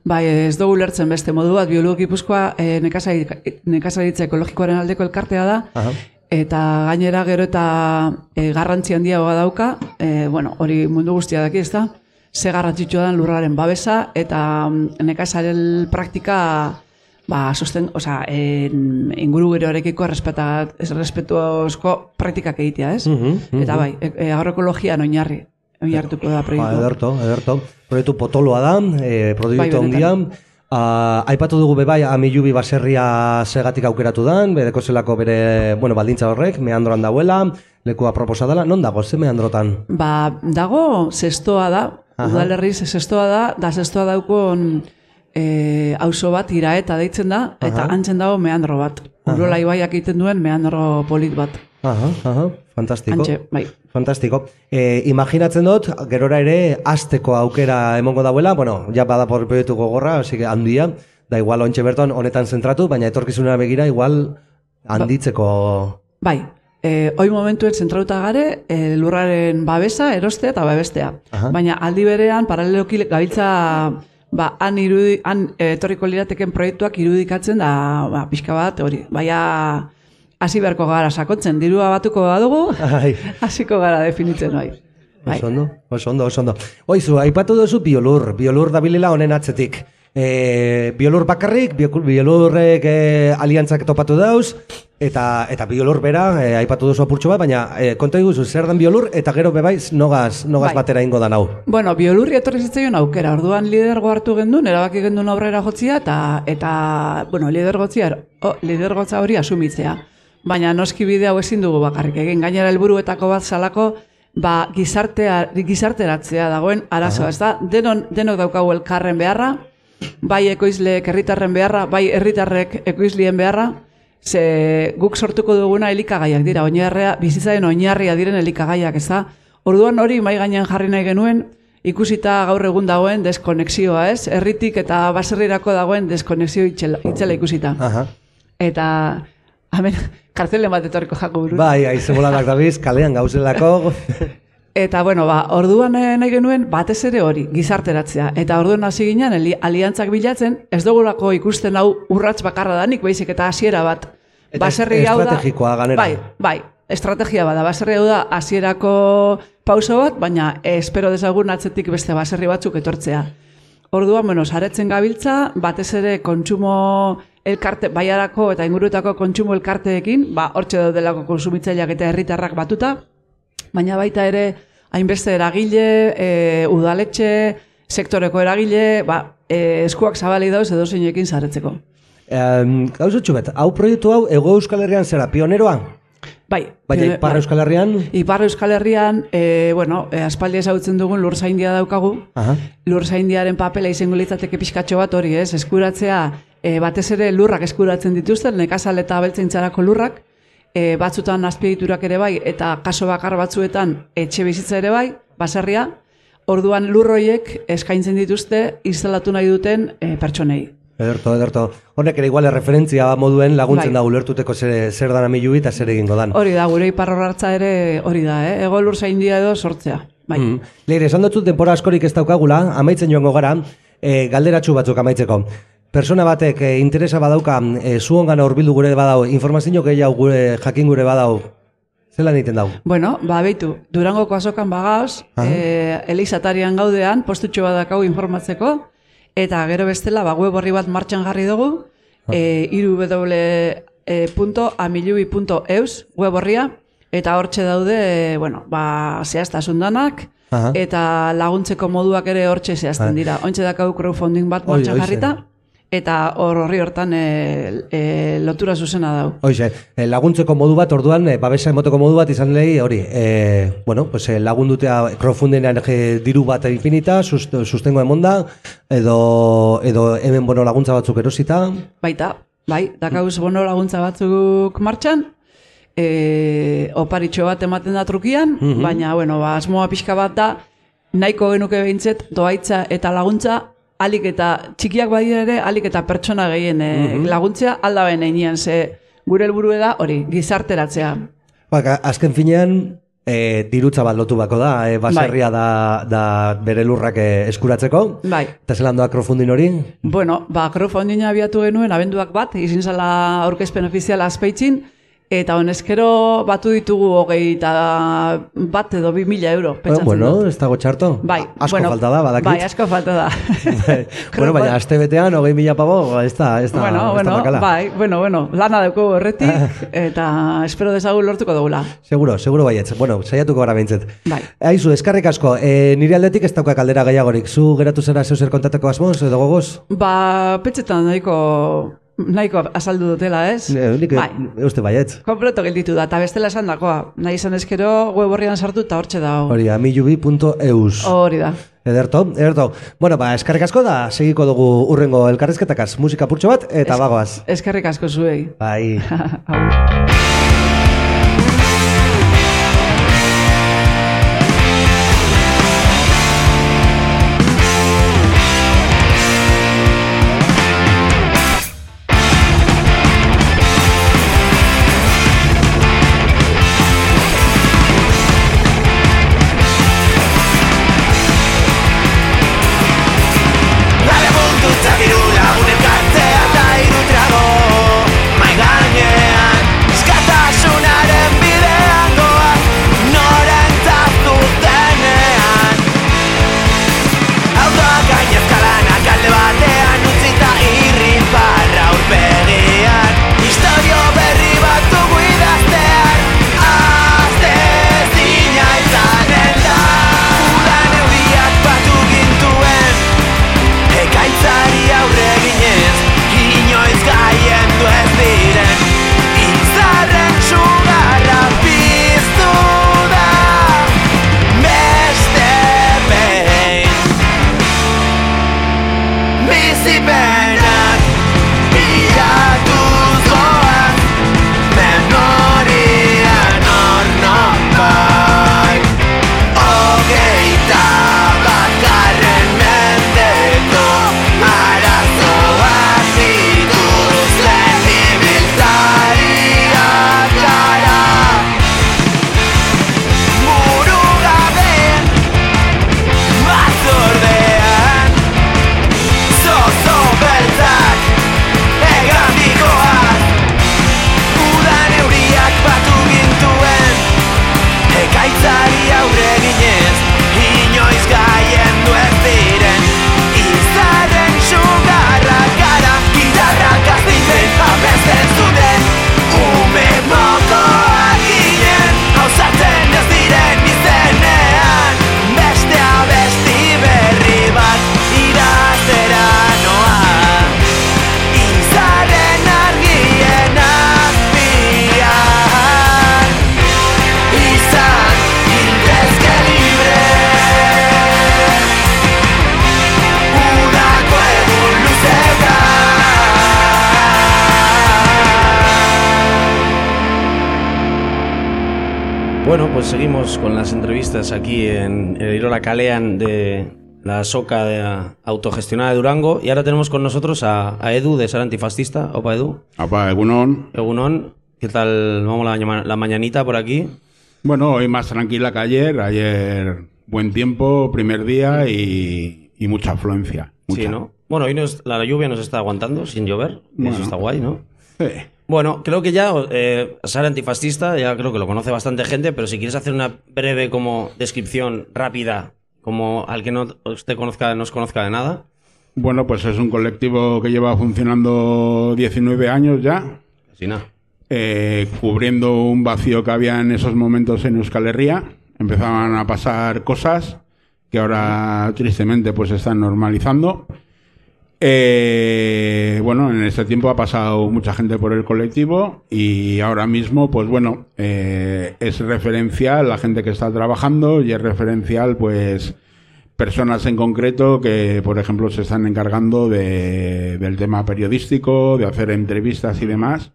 Bai, ez dugu lertzen beste modu bat, biologi gipuzkoa e, nekazari- nekazaritza ekologikoaren aldeko elkartea da, Aha. eta gainera gero eta e, garrantzi handiagoa dauka, e, bueno, hori mundu guztia daki ez da, ze garrantzitsua den lurraren babesa, eta mm, nekazaren praktika ba, sosten, osea, en, inguru geroarekiko respeta, ez respetuozko praktikak egitea, ez? Mhm, mhm. Eta bai, e, e, agroekologian oinarri, oinartuko da Ba, proiektua. ederto, ederto. Proiektu potoloa da, e, Bai, proiektu handia. Ah, aipatu dugu bebai amilubi baserria segatik aukeratu dan, bedeko zelako bere, bueno, baldintza horrek, meandroan dauela, lekua proposa dela, non dago, ze meandrotan? Ba, dago zestoa da, udalerriz zestoa da, da zestoa daukon e, auzo bat iraeta deitzen da, eta Aha. antzen dago meandro bat. Urola ibaiak egiten duen meandro polit bat. Aha, aha, fantastiko. Hantxe, bai. Fantastiko. E, imaginatzen dut, gerora ere, azteko aukera emongo dauela, bueno, ja bada por proiektu gogorra, así que handia, da igual ontxe berton honetan zentratu, baina etorkizunera begira igual handitzeko... Bai, e, hoi momentuen zentrauta gare, e, lurraren babesa, erostea eta babestea. Aha. Baina aldi berean, paraleloki gabiltza ba, han, irudi, han e, etorriko lirateken proiektuak irudikatzen da ba, pixka bat, hori, baina hasi beharko gara sakontzen, dirua batuko badugu, hasiko gara definitzen bai. Bai. Oso ondo, oso ondo, oso ondo. Oizu, aipatu duzu biolur, biolur dabilela honen atzetik. E, biolur bakarrik, bio- biolurrek e, aliantzak topatu dauz, eta eta biolur bera, e, aipatu duzu apurtxo bat, baina e, konta iguzu, zer den biolur, eta gero bebaiz nogaz, nogaz Bai. batera ingo da nau. Bueno, biolurri etorri zitzaion aukera, orduan lidergo hartu gendun, erabaki gendun aurrera jotzia, eta, eta bueno, lidergotzia, o, lidergotza hori asumitzea. Baina noski bide hau ezin dugu bakarrik egin, gainera helburuetako bat salako, ba, gizartea, gizarteratzea dagoen arazoa, ez da? Denon, denok daukagu elkarren beharra, bai ekoizleek herritarren beharra, bai herritarrek ekoizlien beharra, ze guk sortuko duguna elikagaiak dira, oinarria, bizitzaren oinarria diren elikagaiak, ez da? Orduan hori mai gainean jarri nahi genuen, ikusita gaur egun dagoen deskonexioa, ez? Herritik eta baserrirako dagoen deskonexio itxela, itzela ikusita. Aha. Eta, hemen, kartzelen bat etorriko jako buruz. Bai, aize boladak dabiz, kalean gauzelako. Eta, bueno, ba, orduan eh, nahi genuen batez ere hori, gizarteratzea. Eta orduan hasi ginen, aliantzak bilatzen, ez dugulako ikusten hau urrats bakarra danik, baizik eta hasiera bat. Eta Baserri hau da- estrategikoa ganera. Bai, bai, estrategia bada. Baserri hau da hasierako pauso bat, baina espero dezagun atzetik beste baserri batzuk etortzea. Orduan, bueno, saretzen gabiltza, batez ere kontsumo elkarte, baiarako eta inguruetako kontsumo elkarteekin, ba, hortxe daudelako konsumitzaileak eta herritarrak batuta, baina baita ere hainbeste eragile, e, udaletxe, sektoreko eragile, ba, e, eskuak zabali dauz edo zeinekin saretzeko. Um, Gauzotxu bet, hau proiektu hau, Ego Euskal Herrian zera, pioneroa? Bai. Baina pione- Ipar bai. Euskal Herrian? Ipar Euskal Herrian, e, bueno, e, aspaldi ezagutzen dugun lur zaindia daukagu, Aha. lur zaindiaren papela izango litzateke pixkatxo bat hori, ez? Eskuratzea, e, batez ere lurrak eskuratzen dituzten, nekazal eta abeltzaintzarako lurrak, e, batzutan azpiegiturak ere bai, eta kaso bakar batzuetan etxe bizitza ere bai, baserria, orduan lurroiek eskaintzen dituzte instalatu nahi duten e, pertsonei. Ederto, ederto. Honek ere igual referentzia moduen laguntzen Bai. da ulertuteko zer, zer dan amilubi eta zer egingo dan. Hori da, gure hartza ere hori da, eh? Ego lur zaindia edo sortzea. Bai. Mm. Leire, esan dut denpora askorik ez daukagula, amaitzen joango gara, e, galderatxu batzuk amaitzeko. Persona batek e, interesa badauka, e, zuongan hurbildu gure badau, informazio gehiago gure jakin gure badau, zelan egiten dau? Bueno, ba, beitu, Durangoko azokan bagauz, e, elizatarian gaudean, postutxo bat dakau informatzeko, eta gero bestela, ba, web horri bat martxan jarri dugu, e, www.amilubi.eus web horria, eta hortxe daude, bueno, ba, zehaztasun danak, Aha. eta laguntzeko moduak ere hortxe zehazten Bai. dira. Ontxe dakau crowdfunding bat martxan jarrita, eta hor horri hortan e, e, lotura zuzena dau. Hoxe, eh, laguntzeko modu bat, orduan, eh, babesa emoteko modu bat izan lehi, hori, eh, bueno, pues, lagundutea crowdfundinean eh, diru bat infinita, sust, sustengo emonda, edo, edo hemen bono laguntza batzuk erosita. Baita, bai, dakauz bono laguntza batzuk martxan, e, oparitxo bat ematen da trukian, Mhm. baina, bueno, ba, asmoa pixka bat da, nahiko genuke behintzet, doaitza eta laguntza, alik eta txikiak badira ere, alik eta pertsona gehien e, laguntzea aldaben einean, ze gure helburu da hori, gizarteratzea. Ba, azken finean, eh, dirutza bat lotu bako da, eh, baserria da, da bere lurrak eskuratzeko. Bai. Eta zelan doa crowdfunding hori? Bueno, ba, crowdfundinga abiatu genuen, abenduak bat, izin zala aurkezpen ofiziala azpeitzin, eta honezkero batu ditugu hogei eta bat edo bi mila euro, pentsatzen bueno, dut. ez dago txarto. Bai, asko bueno, falta da, badakit. Bai, asko falta da. bueno, baina aste betean, hogei mila pabo, ez da, ez da, bueno, ez da bueno, bai, bueno, bueno, lana dauko horretik, eta espero dezagun lortuko dugula. Seguro, seguro baietz. Bueno, saiatuko gara behintzet. Bai. Aizu, eskarrik asko. E, nire aldetik ez dauka kaldera gehiagorik. Zu geratu zera zeu zer kontateko asmoz edo gogoz? Ba, petxetan nahiko, nahiko azaldu dutela, ez? Ne, nik Bai. uste baietz. Kompleto gelditu da, eta bestela esan dakoa. Nahi izan ezkero, web horrian sartu eta hortxe dago. Hori, amilubi.eus. Hori da. Ederto, ederto. Bueno, ba, eskarrik asko da, segiko dugu urrengo elkarrezketakaz. Musika purtxo bat, eta bagoaz. Eskerrik asko zuei. Bai. aquí en el Irola Calean de la soca de- autogestionada de Durango. Y ahora tenemos con nosotros a, a Edu de Ser Antifascista. Opa, Edu. Opa, Egunon. Egunon. ¿Qué tal? Vamos la, la mañanita por aquí. Bueno, hoy más tranquila que ayer. Ayer buen tiempo, primer día y, y mucha afluencia. Sí, Mucha. ¿no? Bueno, hoy nos- la lluvia nos está aguantando sin llover. Bueno. Eso está guay, ¿no? Sí. Bueno, creo que ya eh, ser antifascista, ya creo que lo conoce bastante gente, pero si quieres hacer una breve como descripción rápida, como al que no usted conozca, no os conozca de nada. Bueno, pues es un colectivo que lleva funcionando 19 años ya. Así nada. eh, cubriendo un vacío que había en esos momentos en Euskal Herria. Empezaban a pasar cosas que ahora tristemente pues se están normalizando. Eh, bueno, en este tiempo ha pasado mucha gente por el colectivo y ahora mismo, pues bueno, eh, es referencial la gente que está trabajando y es referencial, pues, personas en concreto que, por ejemplo, se están encargando de- del tema periodístico, de hacer entrevistas y demás.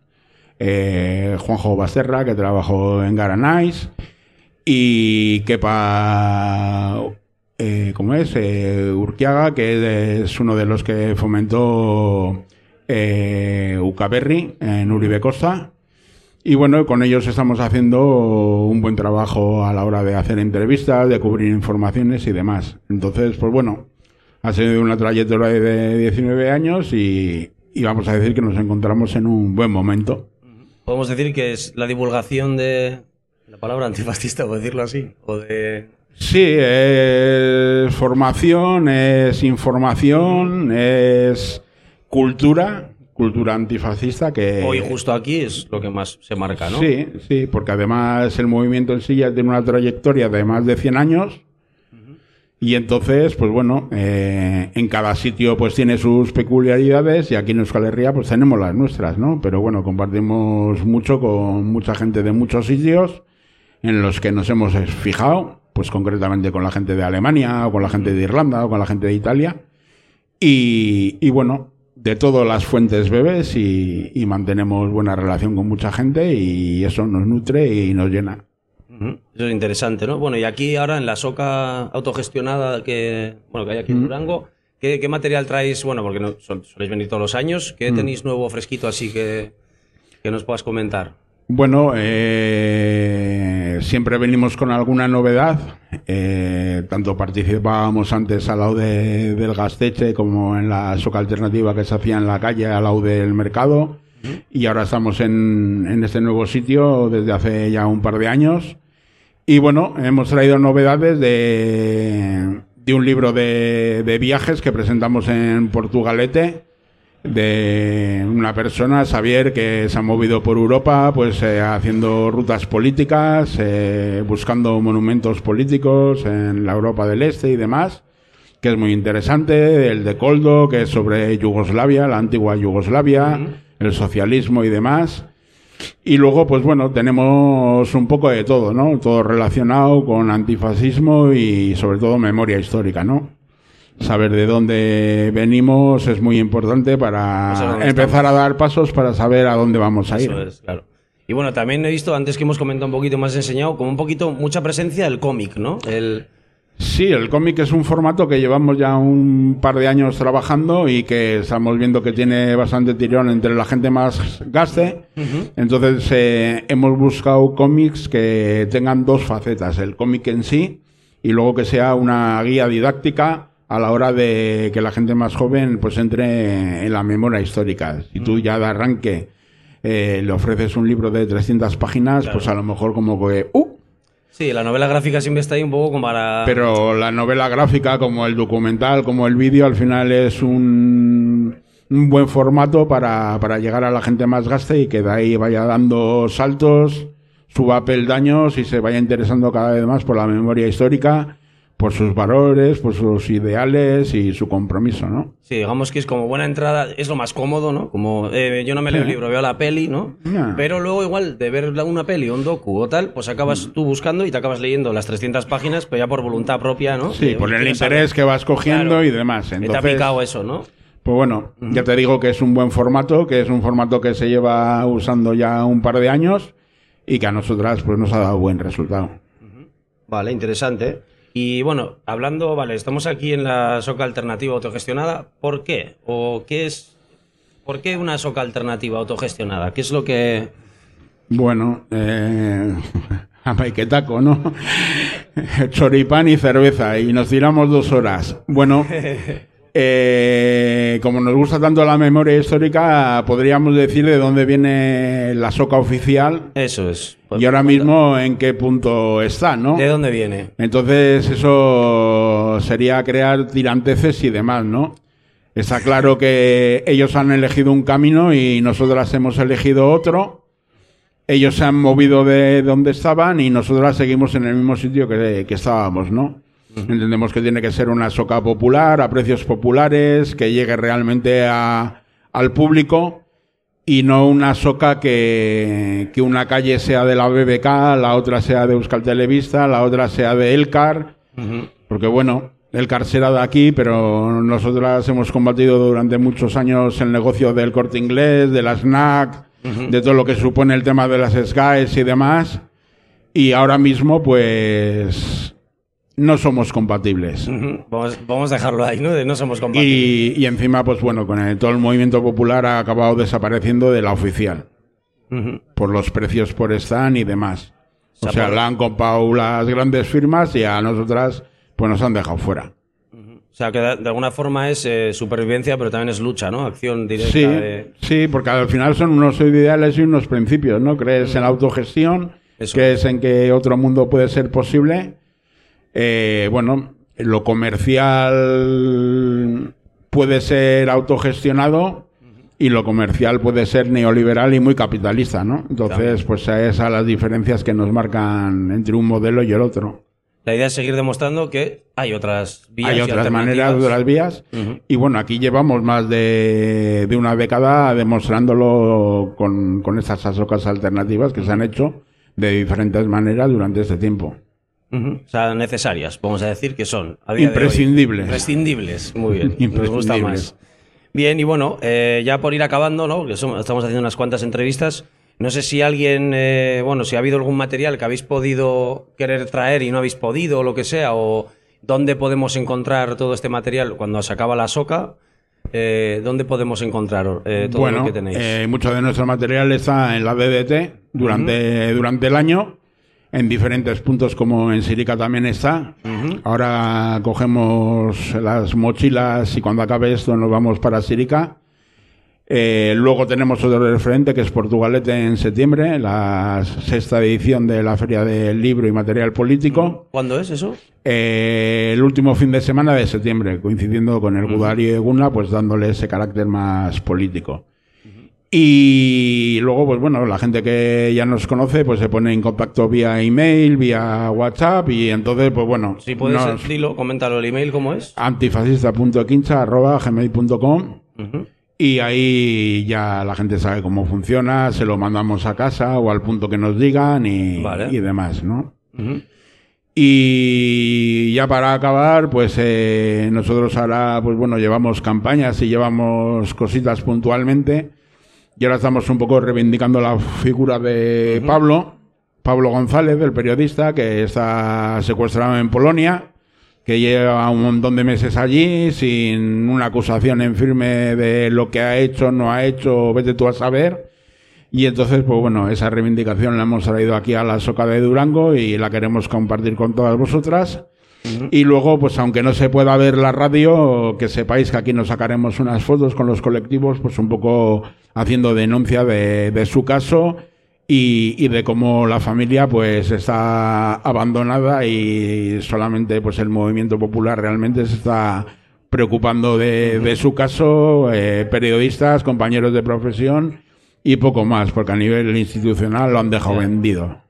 Eh, Juanjo Basterra, que trabajó en Garanais, y Kepa, eh, ¿cómo es? Eh, Urquiaga, que es uno de los que fomentó eh, Ucaberri en Uribe Costa. Y bueno, con ellos estamos haciendo un buen trabajo a la hora de hacer entrevistas, de cubrir informaciones y demás. Entonces, pues bueno, ha sido una trayectoria de 19 años y, y vamos a decir que nos encontramos en un buen momento. Podemos decir que es la divulgación de la palabra antifascista, por decirlo así, o de... Sí, es formación, es información, es cultura, cultura antifascista que... Hoy justo aquí es lo que más se marca, ¿no? Sí, sí, porque además el movimiento en sí ya tiene una trayectoria de más de 100 años. Y entonces, pues bueno, eh, en cada sitio pues tiene sus peculiaridades y aquí en Euskal Herria pues tenemos las nuestras, ¿no? Pero bueno, compartimos mucho con mucha gente de muchos sitios en los que nos hemos fijado, pues concretamente con la gente de Alemania o con la gente de Irlanda o con la gente de Italia. Y, y bueno, de todas las fuentes bebes y, y mantenemos buena relación con mucha gente y eso nos nutre y nos llena. Eso es interesante, ¿no? Bueno, y aquí ahora en la soca autogestionada que, bueno, que hay aquí en. Durango, ¿qué, qué material traéis? Bueno, porque no, sol- soléis venir todos los años. ¿Qué tenéis nuevo, fresquito, así que, que nos puedas comentar? Bueno, eh, siempre venimos con alguna novedad. Eh, tanto participábamos antes al lado de- del Gasteche como en la soca alternativa que se hacía en la calle al lado del mercado. Y ahora estamos en, en este nuevo sitio desde hace ya un par de años. Y bueno, hemos traído novedades de, de un libro de, de viajes que presentamos en Portugalete de una persona, Xavier, que se ha movido por Europa, pues eh, haciendo rutas políticas, eh, buscando monumentos políticos en la Europa del Este y demás, que es muy interesante, el de Coldo, que es sobre Yugoslavia, la antigua Yugoslavia, el socialismo y demás. Y luego, pues bueno, tenemos un poco de todo, ¿no? Todo relacionado con antifascismo y sobre todo memoria histórica, ¿no? Saber de dónde venimos es muy importante para empezar a dar pasos para saber a dónde vamos a ir. Eso es, claro. Y bueno, también he visto, antes que hemos comentado un poquito más enseñado, como un poquito, mucha presencia del cómic, ¿no? El... Sí, el cómic es un formato que llevamos ya un par de años trabajando y que estamos viendo que tiene bastante tirón entre la gente más gaste. Entonces eh, hemos buscado cómics que tengan dos facetas, el cómic en sí y luego que sea una guía didáctica a la hora de que la gente más joven pues entre en la memoria histórica. Si tú ya de arranque eh, le ofreces un libro de 300 páginas, pues a lo mejor como que... ¡Uh! Sí, la novela gráfica siempre está ahí un poco como para... Pero la novela gráfica, como el documental, como el vídeo, al final es un, un buen formato para, para llegar a la gente más gaste y que de ahí vaya dando saltos, suba peldaños y se vaya interesando cada vez más por la memoria histórica, por sus valores, por sus ideales y su compromiso, ¿no? Sí, digamos que es como buena entrada, es lo más cómodo, ¿no? Como eh, yo no me leo el libro, veo la peli, ¿no? Pero luego igual de ver una peli un docu o tal, pues acabas tú buscando y te acabas leyendo las 300 páginas, pero ya por voluntad propia, ¿no? Sí, por el interés saber. que vas cogiendo Claro. y demás. Que te ha Entonces, picado eso, ¿no? Pues bueno, ya te digo que es un buen formato, que es un formato que se lleva usando ya un par de años y que a nosotras pues nos ha dado buen resultado. Vale, interesante. Y bueno, hablando, vale, estamos aquí en la soca alternativa autogestionada. ¿Por qué? ¿O qué es? ¿Por qué una soca alternativa autogestionada? ¿Qué es lo que...? Bueno, eh, a taco, ¿no? Choripán y cerveza y nos tiramos dos horas. Bueno, eh, como nos gusta tanto la memoria histórica, podríamos decir de dónde viene la soca oficial. Eso es. Y ahora mismo en qué punto está, ¿no? ¿De dónde viene? Entonces eso sería crear tiranteces y demás, ¿no? Está claro que ellos han elegido un camino y nosotras hemos elegido otro. Ellos se han movido de donde estaban y nosotras seguimos en el mismo sitio que, que estábamos, ¿no? Entendemos que tiene que ser una soca popular, a precios populares, que llegue realmente a- al público y no una soca que, que una calle sea de la BBK, la otra sea de Euskal Televista, la otra sea de Elcar, porque bueno, Elcar será de aquí, pero nosotras hemos combatido durante muchos años el negocio del corte inglés, de la snack, de todo lo que supone el tema de las skies y demás, y ahora mismo pues no somos compatibles. Vamos, vamos a dejarlo ahí, ¿no? De no somos compatibles. Y, y encima, pues bueno, con el- todo el movimiento popular ha acabado desapareciendo de la oficial. Por los precios por stand y demás. O sea, sea, por- la han comprado las grandes firmas y a nosotras pues nos han dejado fuera. O sea, que de, de alguna forma es eh, supervivencia, pero también es lucha, ¿no? Acción directa Sí, de... sí, porque al final son unos ideales y unos principios, ¿no? Crees en la autogestión, crees en que otro mundo puede ser posible. Eh, bueno, lo comercial puede ser autogestionado y lo comercial puede ser neoliberal y muy capitalista, ¿no? Entonces, pues esas son las diferencias que nos marcan entre un modelo y el otro. La idea es seguir demostrando que hay otras vías Hay otras maneras, otras vías. Y bueno, aquí llevamos más de, de una década demostrándolo con, con estas asocas alternativas que se han hecho de diferentes maneras durante este tiempo. O sea, necesarias, vamos a decir que son. a día de hoy. Imprescindibles. Imprescindibles, muy bien. Nos gusta Imprescindibles. más. Bien, y bueno, eh, ya por ir acabando, ¿no? Que somos- estamos haciendo unas cuantas entrevistas. No sé si alguien, eh, bueno, si ha habido algún material que habéis podido querer traer y no habéis podido, o lo que sea, o dónde podemos encontrar todo este material cuando se acaba la soca. Eh, ¿Dónde podemos encontrar eh, todo bueno, lo que tenéis? eh, mucho de nuestro material está en la BDT durante, durante el año, en diferentes puntos como en Sirica también está. Ahora cogemos las mochilas y cuando acabe esto nos vamos para Sirica. Eh, luego tenemos otro referente que es Portugalete en septiembre, la sexta edición de la Feria del Libro y Material Político. ¿Cuándo es eso? Eh, el último fin de semana de septiembre, coincidiendo con el Gudario de Guna, pues dándole ese carácter más político. Y luego, pues bueno, la gente que ya nos conoce, pues se pone en contacto vía email, vía WhatsApp, y entonces, pues bueno, Si puedes, nos- dilo, coméntalo el email, ¿cómo es? antifascista.quincha.gmail.com Ujú. y ahí ya la gente sabe cómo funciona, se lo mandamos a casa o al punto que nos digan y, Vale. y demás, ¿no? Y ya para acabar, pues eh, nosotros ahora, pues bueno, llevamos campañas y llevamos cositas puntualmente. Y ahora estamos un poco reivindicando la figura de Pablo, Pablo González, el periodista, que está secuestrado en Polonia, que lleva un montón de meses allí sin una acusación en firme de lo que ha hecho, no ha hecho, vete tú a saber. Y entonces, pues bueno, esa reivindicación la hemos traído aquí a la Soca de Durango y la queremos compartir con todas vosotras. Y luego, pues aunque no se pueda ver la radio, que sepáis que aquí nos sacaremos unas fotos con los colectivos, pues un poco haciendo denuncia de, de su caso y, y de cómo la familia pues está abandonada y solamente pues el movimiento popular realmente se está preocupando de, de su caso, eh, periodistas, compañeros de profesión y poco más, porque a nivel institucional lo han dejado vendido.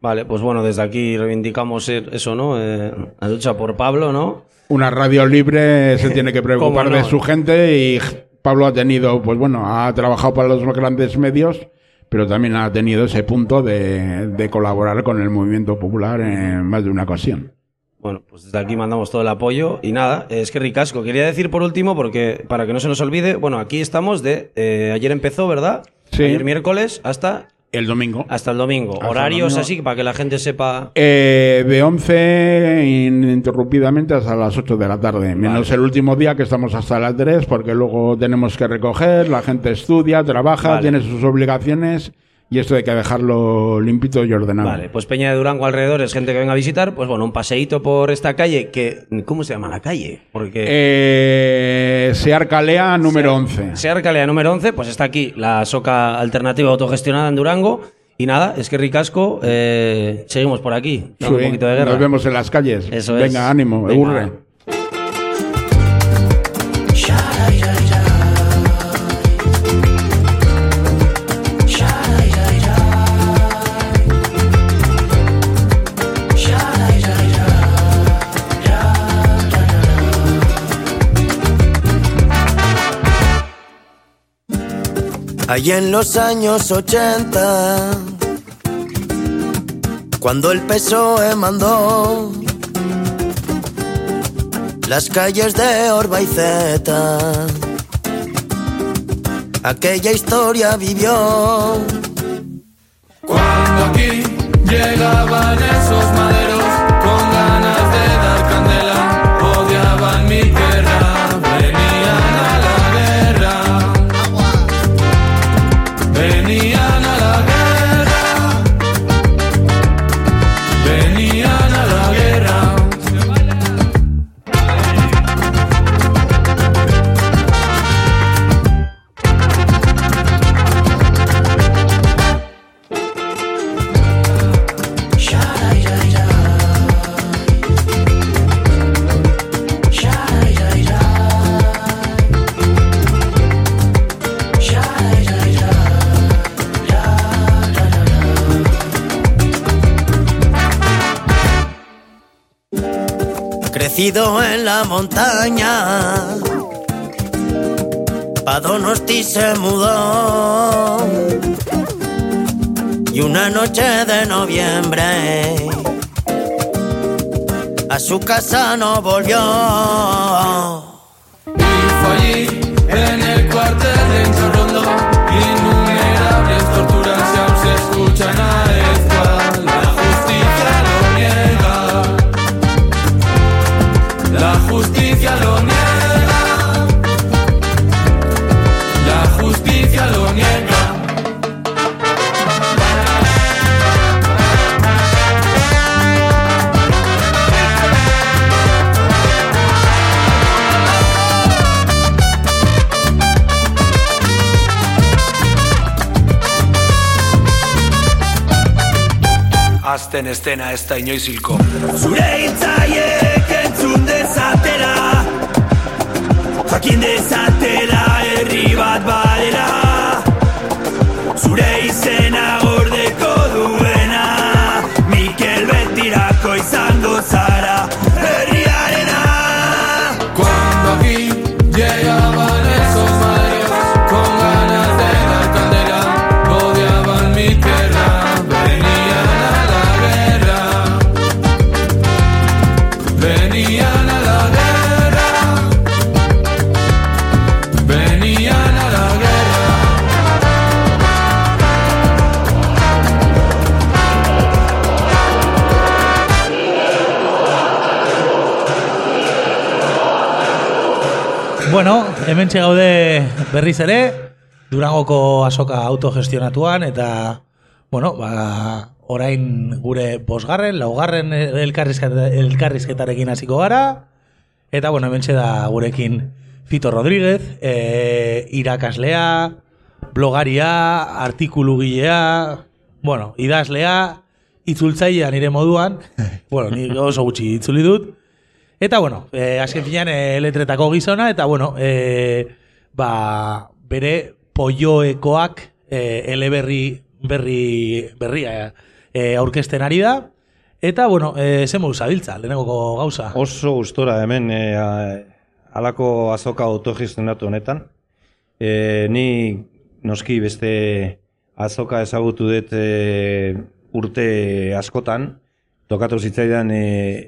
Vale, pues bueno, desde aquí reivindicamos eso, ¿no? Eh, la lucha por Pablo, ¿no? Una radio libre se tiene que preocupar de su gente y Pablo ha tenido, pues bueno, ha trabajado para los grandes medios, pero también ha tenido ese punto de, de colaborar con el movimiento popular en más de una ocasión. Bueno, pues desde aquí mandamos todo el apoyo y nada, es que ricasco. Quería decir por último, porque para que no se nos olvide, bueno, aquí estamos de eh, ayer empezó, ¿verdad? Sí. Ayer miércoles hasta El domingo. hasta el domingo. Hasta el Horarios domingo. así para que la gente sepa. Eh, de 11 ininterrumpidamente hasta las 8 de la tarde, menos el último día que estamos hasta las 3 porque luego tenemos que recoger, la gente estudia, trabaja, Vale. tiene sus obligaciones y esto hay que dejarlo limpito y ordenado. Vale, pues Peña de Durango alrededores, gente que venga a visitar, pues bueno, un paseíto por esta calle que ¿cómo se llama la calle? Porque Eh, Sear Calea número 11. Sear Calea número 11, pues está aquí la soca alternativa autogestionada en Durango. Y nada, es que ricasco, eh, seguimos por aquí, Sí, un poquito de guerra. Nos vemos en las calles. Eso es. Venga, ánimo, Venga. egurre. Ahí en los años 80, cuando el PSOE mandó las calles de Orbaiceta, aquella historia vivió. Cuando aquí llegaban esos maderos Crecido en la montaña, pa' Donosti se mudó. Y una noche de noviembre, a su casa no volvió. Fue allí, en el cuartel de Enchorrondo, innumerables torturas y aún se escuchan a Azten estena ez da inoiz hilko. Zure hitzaiek entzun dezatela Jakin dezatela herri bat badela Zure izena hemen gaude berriz ere, Durangoko azoka autogestionatuan, eta, bueno, ba, orain gure bosgarren, laugarren elkarrizketa, elkarrizketarekin hasiko gara, eta, bueno, hemen da gurekin Fito Rodríguez, e, irakaslea, blogaria, artikulugilea, bueno, idazlea, itzultzailea nire moduan, bueno, ni oso gutxi itzuli dut, Eta, bueno, eh, azken finean eh, letretako gizona, eta, bueno, eh, ba, bere polloekoak eh, eleberri berri, berria eh, aurkezten ari da. Eta, bueno, eh, zen modu zabiltza, lehenengoko gauza. Oso gustora hemen e, alako azoka autogestionatu honetan. E, ni noski beste azoka ezagutu dut e, urte askotan, tokatu zitzaidan e,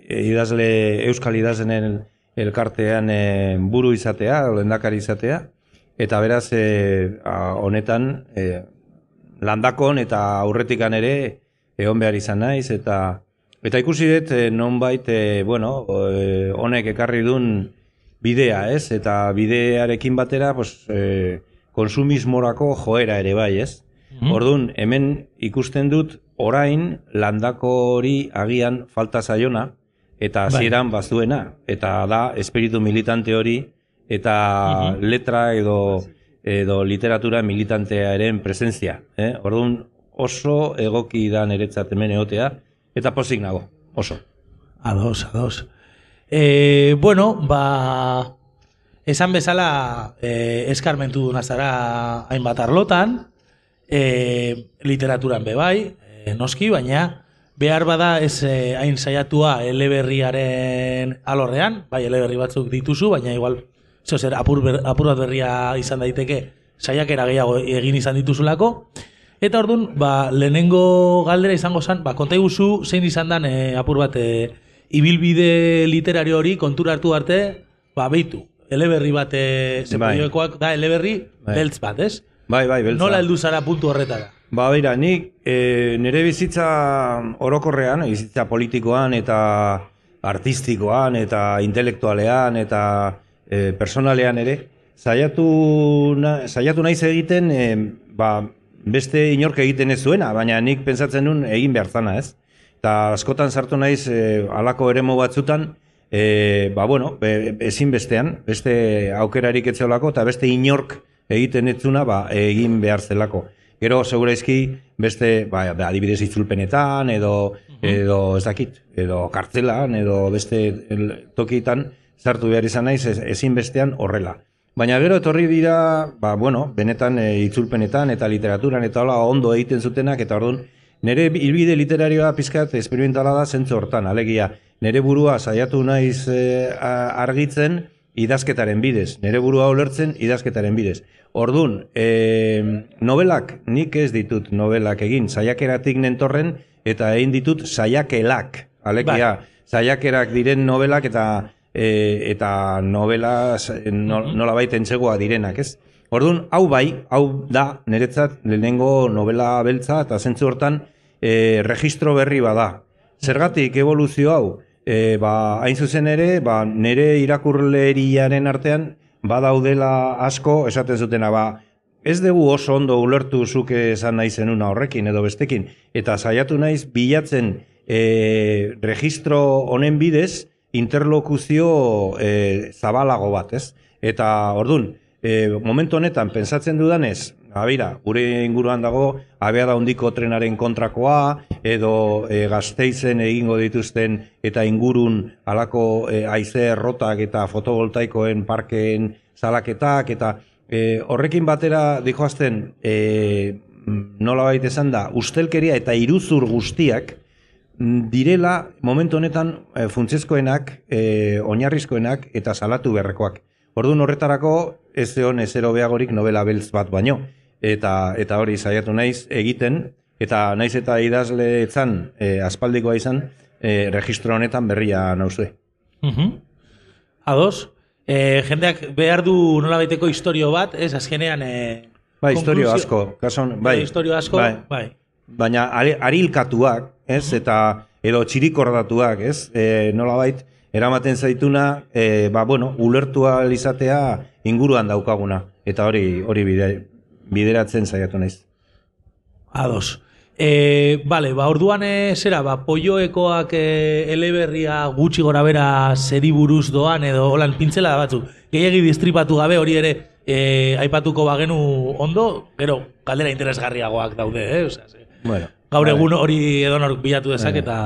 e, idazle, euskal idazlenen elkartean e, buru izatea, lendakari izatea, eta beraz e, a, honetan e, landakon eta aurretikan ere egon behar izan naiz, eta eta ikusi dut e, nonbait, e, bueno, e, honek ekarri duen bidea, ez? Eta bidearekin batera, pues, e, konsumismorako joera ere bai, ez? Orduan, hemen ikusten dut orain landako hori agian falta zaiona eta Bai. hasieran bazuena eta da espiritu militante hori eta letra edo edo literatura militantearen presentzia, eh? Orduan oso egoki da niretzat hemen egotea eta pozik nago, oso. Ados, ados. E, bueno, ba, esan bezala e, eskarmentu duna zara hainbat arlotan, e, literaturan be bai, e, noski, baina behar bada ez e, hain saiatua eleberriaren alorrean, bai eleberri batzuk dituzu, baina igual, zo zer, apur, ber, apur bat berria izan daiteke saiakera gehiago egin izan dituzulako. Eta orduan, ba, lehenengo galdera izango zen, ba, konta iguzu zein izan dan e, apur bat e, ibilbide literario hori kontura hartu arte, ba, beitu. Eleberri bat, e, Bai. zepoiokoak da eleberri Bai. beltz bat, ez? Bai, bai, beltza. Nola heldu zara puntu horretara? Ba, beira, nik e, nire bizitza orokorrean, bizitza politikoan eta artistikoan eta intelektualean eta e, personalean ere, saiatu, na, saiatu naiz egiten, e, ba, beste inork egiten ez zuena, baina nik pentsatzen nun egin behar zana, ez? Eta askotan sartu naiz e, alako eremo batzutan, e, ba, bueno, be, ezin bestean, beste aukerarik etzeolako, eta beste inork egiten etzuna, ba, egin behar zelako. Gero, segurazki, beste, ba, adibidez itzulpenetan, edo, edo ez dakit, edo kartzelan, edo beste el- tokitan, sartu behar izan naiz, ez, ezin bestean horrela. Baina gero etorri dira, ba, bueno, benetan e, itzulpenetan eta literaturan eta hola ondo egiten zutenak, eta orduan, nire hilbide literarioa pizkat esperimentala da zentzu hortan, alegia, nire burua saiatu naiz e, argitzen idazketaren bidez, nire burua ulertzen idazketaren bidez. Ordun, e, novelak, nik ez ditut novelak egin, saiakeratik nentorren, eta egin ditut saiakelak, alegia, saiakerak diren novelak eta e, eta novela no, nola baita entzegoa direnak, ez? Orduan, hau bai, hau da, niretzat lehenengo novela beltza, eta zentzu hortan, e, registro berri bada. Zergatik evoluzio hau, e, ba, hain zuzen ere, ba, nire irakurleriaren artean, badaudela asko, esaten zutena, ba, ez dugu oso ondo ulertu zuke esan nahi zenuna horrekin edo bestekin, eta saiatu naiz bilatzen e, registro honen bidez, interlokuzio e, zabalago bat, ez? Eta, ordun, e, momentu honetan, pensatzen dudanez, abira, gure inguruan dago, abea da hundiko trenaren kontrakoa, edo e, gazteizen egingo dituzten eta ingurun alako e, aize errotak eta fotovoltaikoen parkeen salaketak, eta e, horrekin batera dijoazten, e, nola baita esan da, ustelkeria eta iruzur guztiak, mm, direla momentu honetan e, funtsezkoenak, e, oinarrizkoenak eta salatu beharrekoak. Orduan horretarako ez zeon ezero beagorik novela beltz bat baino. Eta, eta hori saiatu naiz egiten, eta naiz eta idazle etzan, e, aspaldikoa izan, e, registro honetan berria nauzue. Mhm. Ados, e, jendeak behar du nola baiteko historio bat, ez azkenean... E, Bai, historio konklusio- asko, kason, bai. Historio asko, bai. Baina ari- arilkatuak, ez, eta edo txirikordatuak, ez, e, nolabait, eramaten zaituna, e, ba, bueno, ulertua izatea inguruan daukaguna, eta hori hori bide, bideratzen saiatu naiz. Ados. E, vale, ba, orduan e, zera, ba, polloekoak e, eleberria gutxi gora bera zeri buruz doan edo holan pintzela da batzuk. Gehiagi distripatu gabe hori ere e, aipatuko bagenu ondo, gero galdera interesgarriagoak daude, eh? Osea, ze, Bueno, gaur vale. egun hori edonor bilatu dezak eta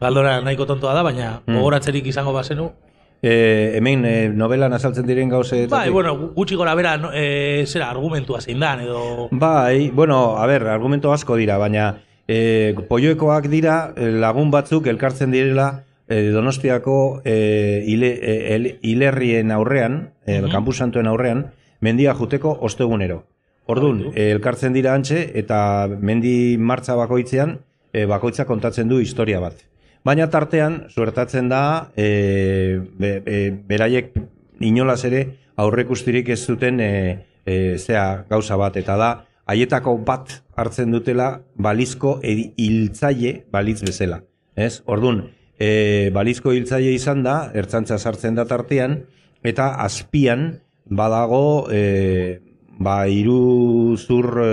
galdora nahiko tontoa da, baina Mm. gogoratzerik izango bazenu. E, hemen e, novelan azaltzen diren gauze... Bai, bueno, gu- gutxi gora bera, no, e, zera, argumentua zein dan, edo... Bai, bueno, a ber, argumento asko dira, baina e, polloekoak dira eh, lagun batzuk elkartzen direla e, Donostiako e, ile, e, el- hilerrien aurrean, e, Mhm. Campus Santoen aurrean, mendia juteko ostegunero. Ordun, e, elkartzen dira antxe eta mendi martza bakoitzean e, bakoitza kontatzen du historia bat. Baina tartean, suertatzen da, e, be, e, beraiek inolaz ere aurrekustirik ez zuten e, e, zea gauza bat, eta da, haietako bat hartzen dutela balizko hiltzaile balitz bezala. Ez? Ordun, e, balizko hiltzaile izan da, ertzantza sartzen da tartean, eta azpian badago e, ba, iruzur e,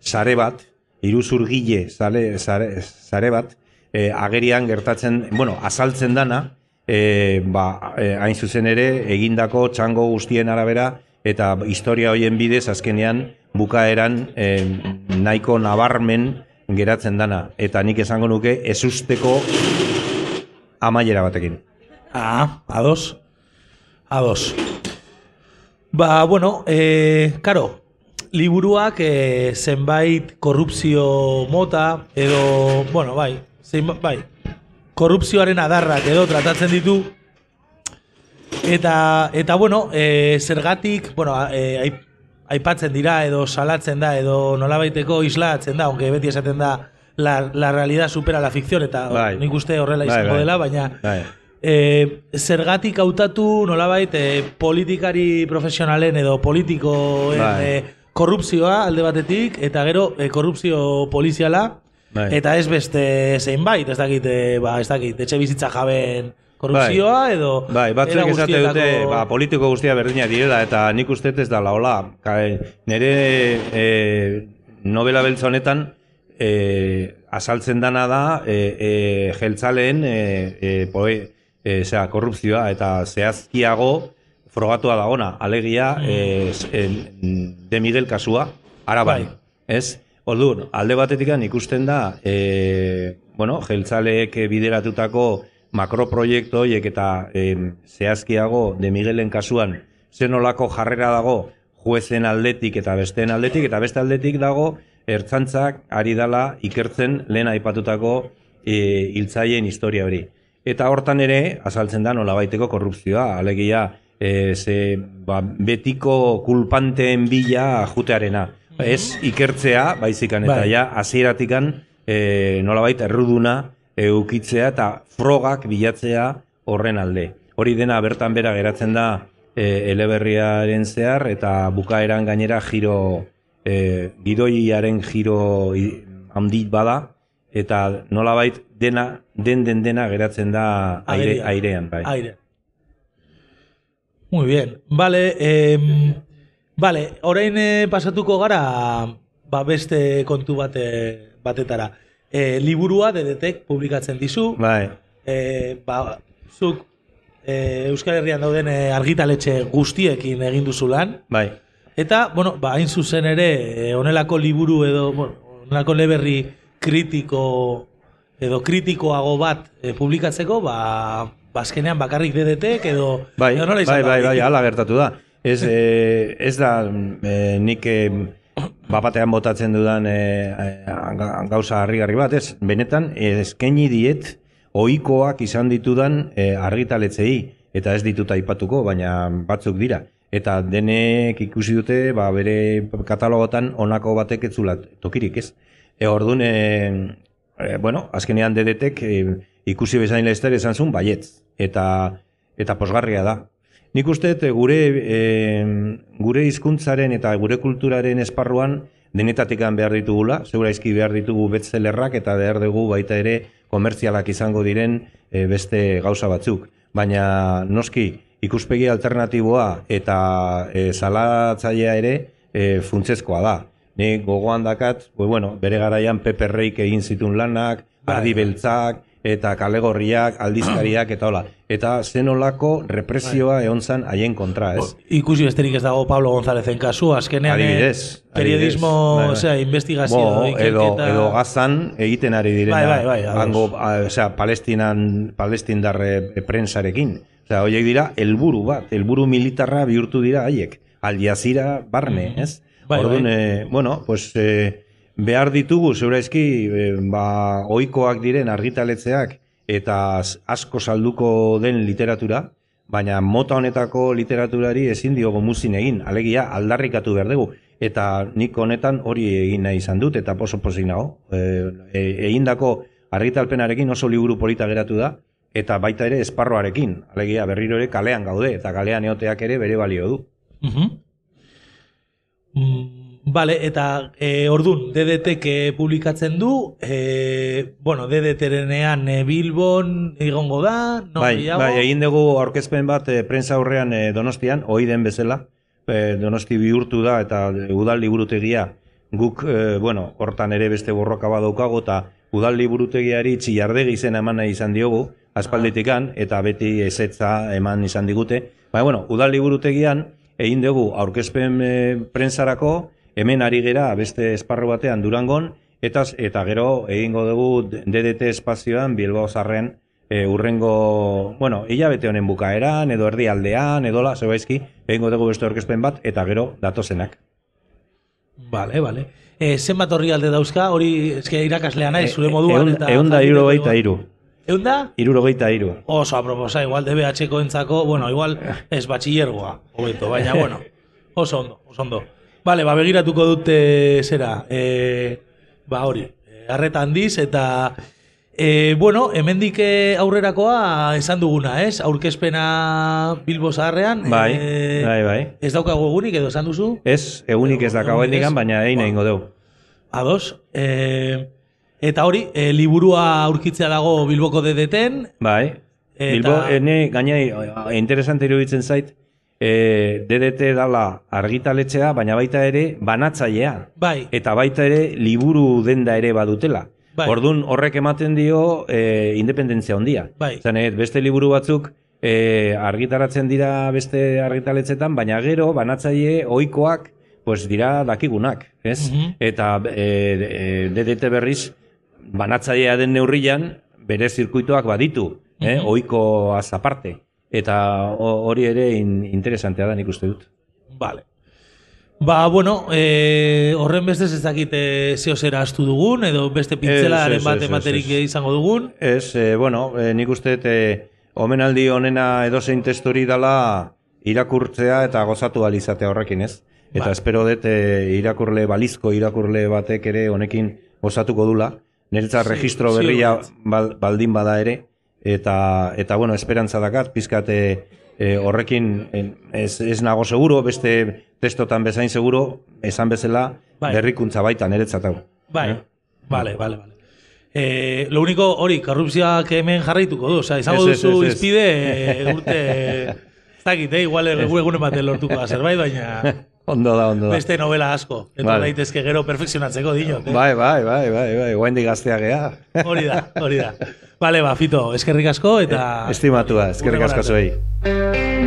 sare bat, iruzur gile sare, sare, sare bat, e, agerian gertatzen, bueno, azaltzen dana, e, ba, e, hain zuzen ere, egindako txango guztien arabera, eta historia hoien bidez azkenean bukaeran e, nahiko nabarmen geratzen dana. Eta nik esango nuke ezusteko amaiera batekin. Ah, ados. Ados. Ba, bueno, eh, karo, liburuak eh, zenbait korrupzio mota, edo, bueno, bai, zenbait, bai, korrupzioaren adarrak edo tratatzen ditu, eta, eta bueno, eh, zergatik, bueno, aip- aipatzen dira edo salatzen da edo nolabaiteko islatzen da, aunque beti esaten da la, la realidad supera la ficción eta Bai. nik uste horrela Bai, izango bai. dela, baina Bai. e, zergatik hautatu nolabait e, politikari profesionalen edo politikoen Bai. e, korrupzioa alde batetik eta gero e, korrupzio poliziala Bai. eta ez beste zeinbait, ez dakit, e, ba, ez dakit, etxe bizitza jabeen korrupzioa edo Bai, batzuek era esate dute, ba, politiko guztia berdina direla, eta nik uste ez da laola. Nere e, novela beltza honetan, e, azaltzen dana da, e, e, jeltzaleen e, e, poe, e, zera, korrupzioa, eta zehazkiago frogatua dagona, alegia e, e, de Miguel kasua, arabai, ez? Orduan, alde batetik ikusten da, e, bueno, jeltzaleek bideratutako makroproiektu horiek eta em, zehazkiago de Miguelen kasuan zenolako jarrera dago juezen aldetik eta besteen aldetik eta beste aldetik dago ertzantzak ari dala ikertzen lehen aipatutako e, hiltzaileen historia hori. Eta hortan ere azaltzen da nolabaiteko korrupzioa, alegia e, ze, ba, betiko kulpanteen bila jutearena. Ez ikertzea, baizikan, eta Bai. ja hasieratik e, nolabait erruduna eukitzea eta frogak bilatzea horren alde. Hori dena bertan bera geratzen da e, eleberriaren zehar eta bukaeran gainera giro e, gidoiaren giro i- handi bada eta nolabait dena den den dena geratzen da aire, airean bai. Aire. Muy bien. Vale, eh, vale, orain eh, pasatuko gara ba beste kontu bate, batetara. Eh, liburua dedetek publikatzen dizu. Bai. Eh, ba, zuk eh, Euskal Herrian dauden argitaletxe guztiekin egin duzu lan. Bai. Eta, bueno, ba, hain zuzen ere, honelako liburu edo, bueno, honelako leberri kritiko edo kritikoago bat eh, publikatzeko, ba, bazkenean bakarrik dedetek edo... Bai, edo nola bai, izan da bai, hori? bai, hala gertatu da. Ez, eh, ez da eh, nik eh, bapatean botatzen dudan ga- gauza harrigarri bat, ez, benetan eskaini diet ohikoak izan ditudan eh, argitaletzei, eta ez ditut aipatuko, baina batzuk dira. Eta denek ikusi dute, ba, bere katalogotan honako batek ez zula tokirik, ez? E, orduan, e, e, bueno, azkenean dedetek e, ikusi bezain lehester esan zuen baietz. Eta, eta posgarria da. Nik uste dut, e, gure, e, gure hizkuntzaren eta gure kulturaren esparruan denetatikan behar ditugula, seguraizki behar ditugu betzelerrak eta behar dugu baita ere komertzialak izango diren e, beste gauza batzuk. Baina noski ikuspegi alternatiboa eta e, salatzailea ere e, funtsezkoa da. Ni gogoan dakat, pues bueno, bere garaian Pepe Reik egin zituen lanak, ardi beltzak, eta kalegorriak, aldizkariak, eta hola. Eta zenolako represioa egon zan haien kontra, ez? Ikusi besterik ez dago Pablo Gonzálezen kasu, azkenean eh, Adibidez. periodismo, adibidez. Bai, bai. osea, investigazio, Bo, edo, edo gazan egiten ari direna. Bai, bai, bai, hango, osea, palestinan, palestindarre e, prensarekin. Osea, horiek dira, helburu bat, helburu militarra bihurtu dira haiek. Al Jazeera barne, ez? Bai, Orduan, bai. eh, bueno, pues, eh, behar ditugu, zeuraizki, eh, ba, oikoak diren argitaletzeak eta asko salduko den literatura, baina mota honetako literaturari ezin diogo muzin egin, alegia aldarrikatu behar dugu. Eta nik honetan hori egin nahi izan dut, eta oso pozik nago. E, e, egindako argitalpenarekin oso liburu polita geratu da, eta baita ere esparroarekin, alegia berriro ere kalean gaude, eta kalean eoteak ere bere balio du. Mhm. Mm, Vale, eta e, ordun DDT publikatzen du, e, bueno, DDT-renean e, Bilbon egongo da, no bai, gehiago? bai, egin dugu aurkezpen bat e, prensa aurrean e, Donostian, ohi den bezala. E, Donosti bihurtu da eta e, udal liburutegia guk, e, bueno, hortan ere beste borroka badaukago eta udal liburutegiari txillardegi izen eman nahi izan diogu, aspalditikan, eta beti ezetza eman izan digute. Baina, bueno, udal liburutegian egin dugu aurkezpen e, prensarako, hemen ari gera beste esparru batean Durangon, eta, eta gero egingo dugu DDT espazioan Bilbao zarren e, urrengo, bueno, hilabete honen bukaeran, edo erdialdean, edola, zebaizki, egingo dugu beste aurkezpen bat, eta gero datozenak. Vale, vale. E, zenbat horri alde dauzka, hori eske irakaslea naiz, zure moduan. Eun, eta eun da igual. iru. Eun da? Irurogeita iru. Oso aproposa, igual DBH-ko entzako, bueno, igual ez batxillergoa, hobeto, baina, bueno, oso ondo, oso ondo. Bale, ba, begiratuko dute zera, e, ba hori, e, arreta handiz, eta, e, bueno, hemendik eh, aurrerakoa esan duguna, ez? Aurkezpena Bilbo zaharrean, Bai, e, bai, bai. ez daukagu egunik edo esan duzu? Ez, egunik ez dakau Egunik ez? endikan, baina egin egingo dugu. Ados, e, eta hori, e, liburua aurkitzea dago Bilboko dedeten, Bai. Eta- Bilbo, ene, gaina, eh, interesante iruditzen zait, e, DDT dala argitaletxea, baina baita ere banatzailea. Bai. Eta baita ere liburu denda ere badutela. Bai. Ordun horrek ematen dio e, independentzia handia. Bai. Zan, eh, beste liburu batzuk e, argitaratzen dira beste argitaletxetan, baina gero banatzaile ohikoak pues dira dakigunak, ez? Mhm. Eta e, e, DDT berriz banatzailea den neurrian bere zirkuitoak baditu, eh? Mhm. ohikoaz aparte. Eta ho- hori ere in, interesantea da nik uste dut. Vale. Ba, bueno, e, horren bestez ez dakite zeo zera astu dugun, edo beste pintzelaren bat ematerik izango dugun. Ez, e, bueno, e, nik uste e, omenaldi honena edozein testori dala irakurtzea eta gozatu alizatea horrekin, ez? Eta Bai. espero dut e, irakurle, balizko irakurle batek ere honekin gozatuko dula. Niretzat Sí, registro berria bal, baldin bada ere. Eta, eta bueno, esperantza dakat, pizkat e, e, horrekin ez, ez nago seguro, beste testotan bezain seguro, esan bezala, Bai. berrikuntza baita niretzat hau. Bai, Eh? vale, vale, vale. Eh, lo único, hori, korrupzioak hemen jarraituko du, osea, izango Ez, ez, duzu ez. izpide eh, urte, ez dakit, eh, igual gure egunen baten lortuko da zerbait, baina Ondo da, ondo da. beste novela asko. Eta Vale. daitezke gero perfekzionatzeko dinot, eh? Bai, bai, bai, bai, bai, guaindik gaztea gea. Hori da, hori da. Vale, ba, Fito, eskerrik asko eta... Estimatua, eskerrik asko zuei.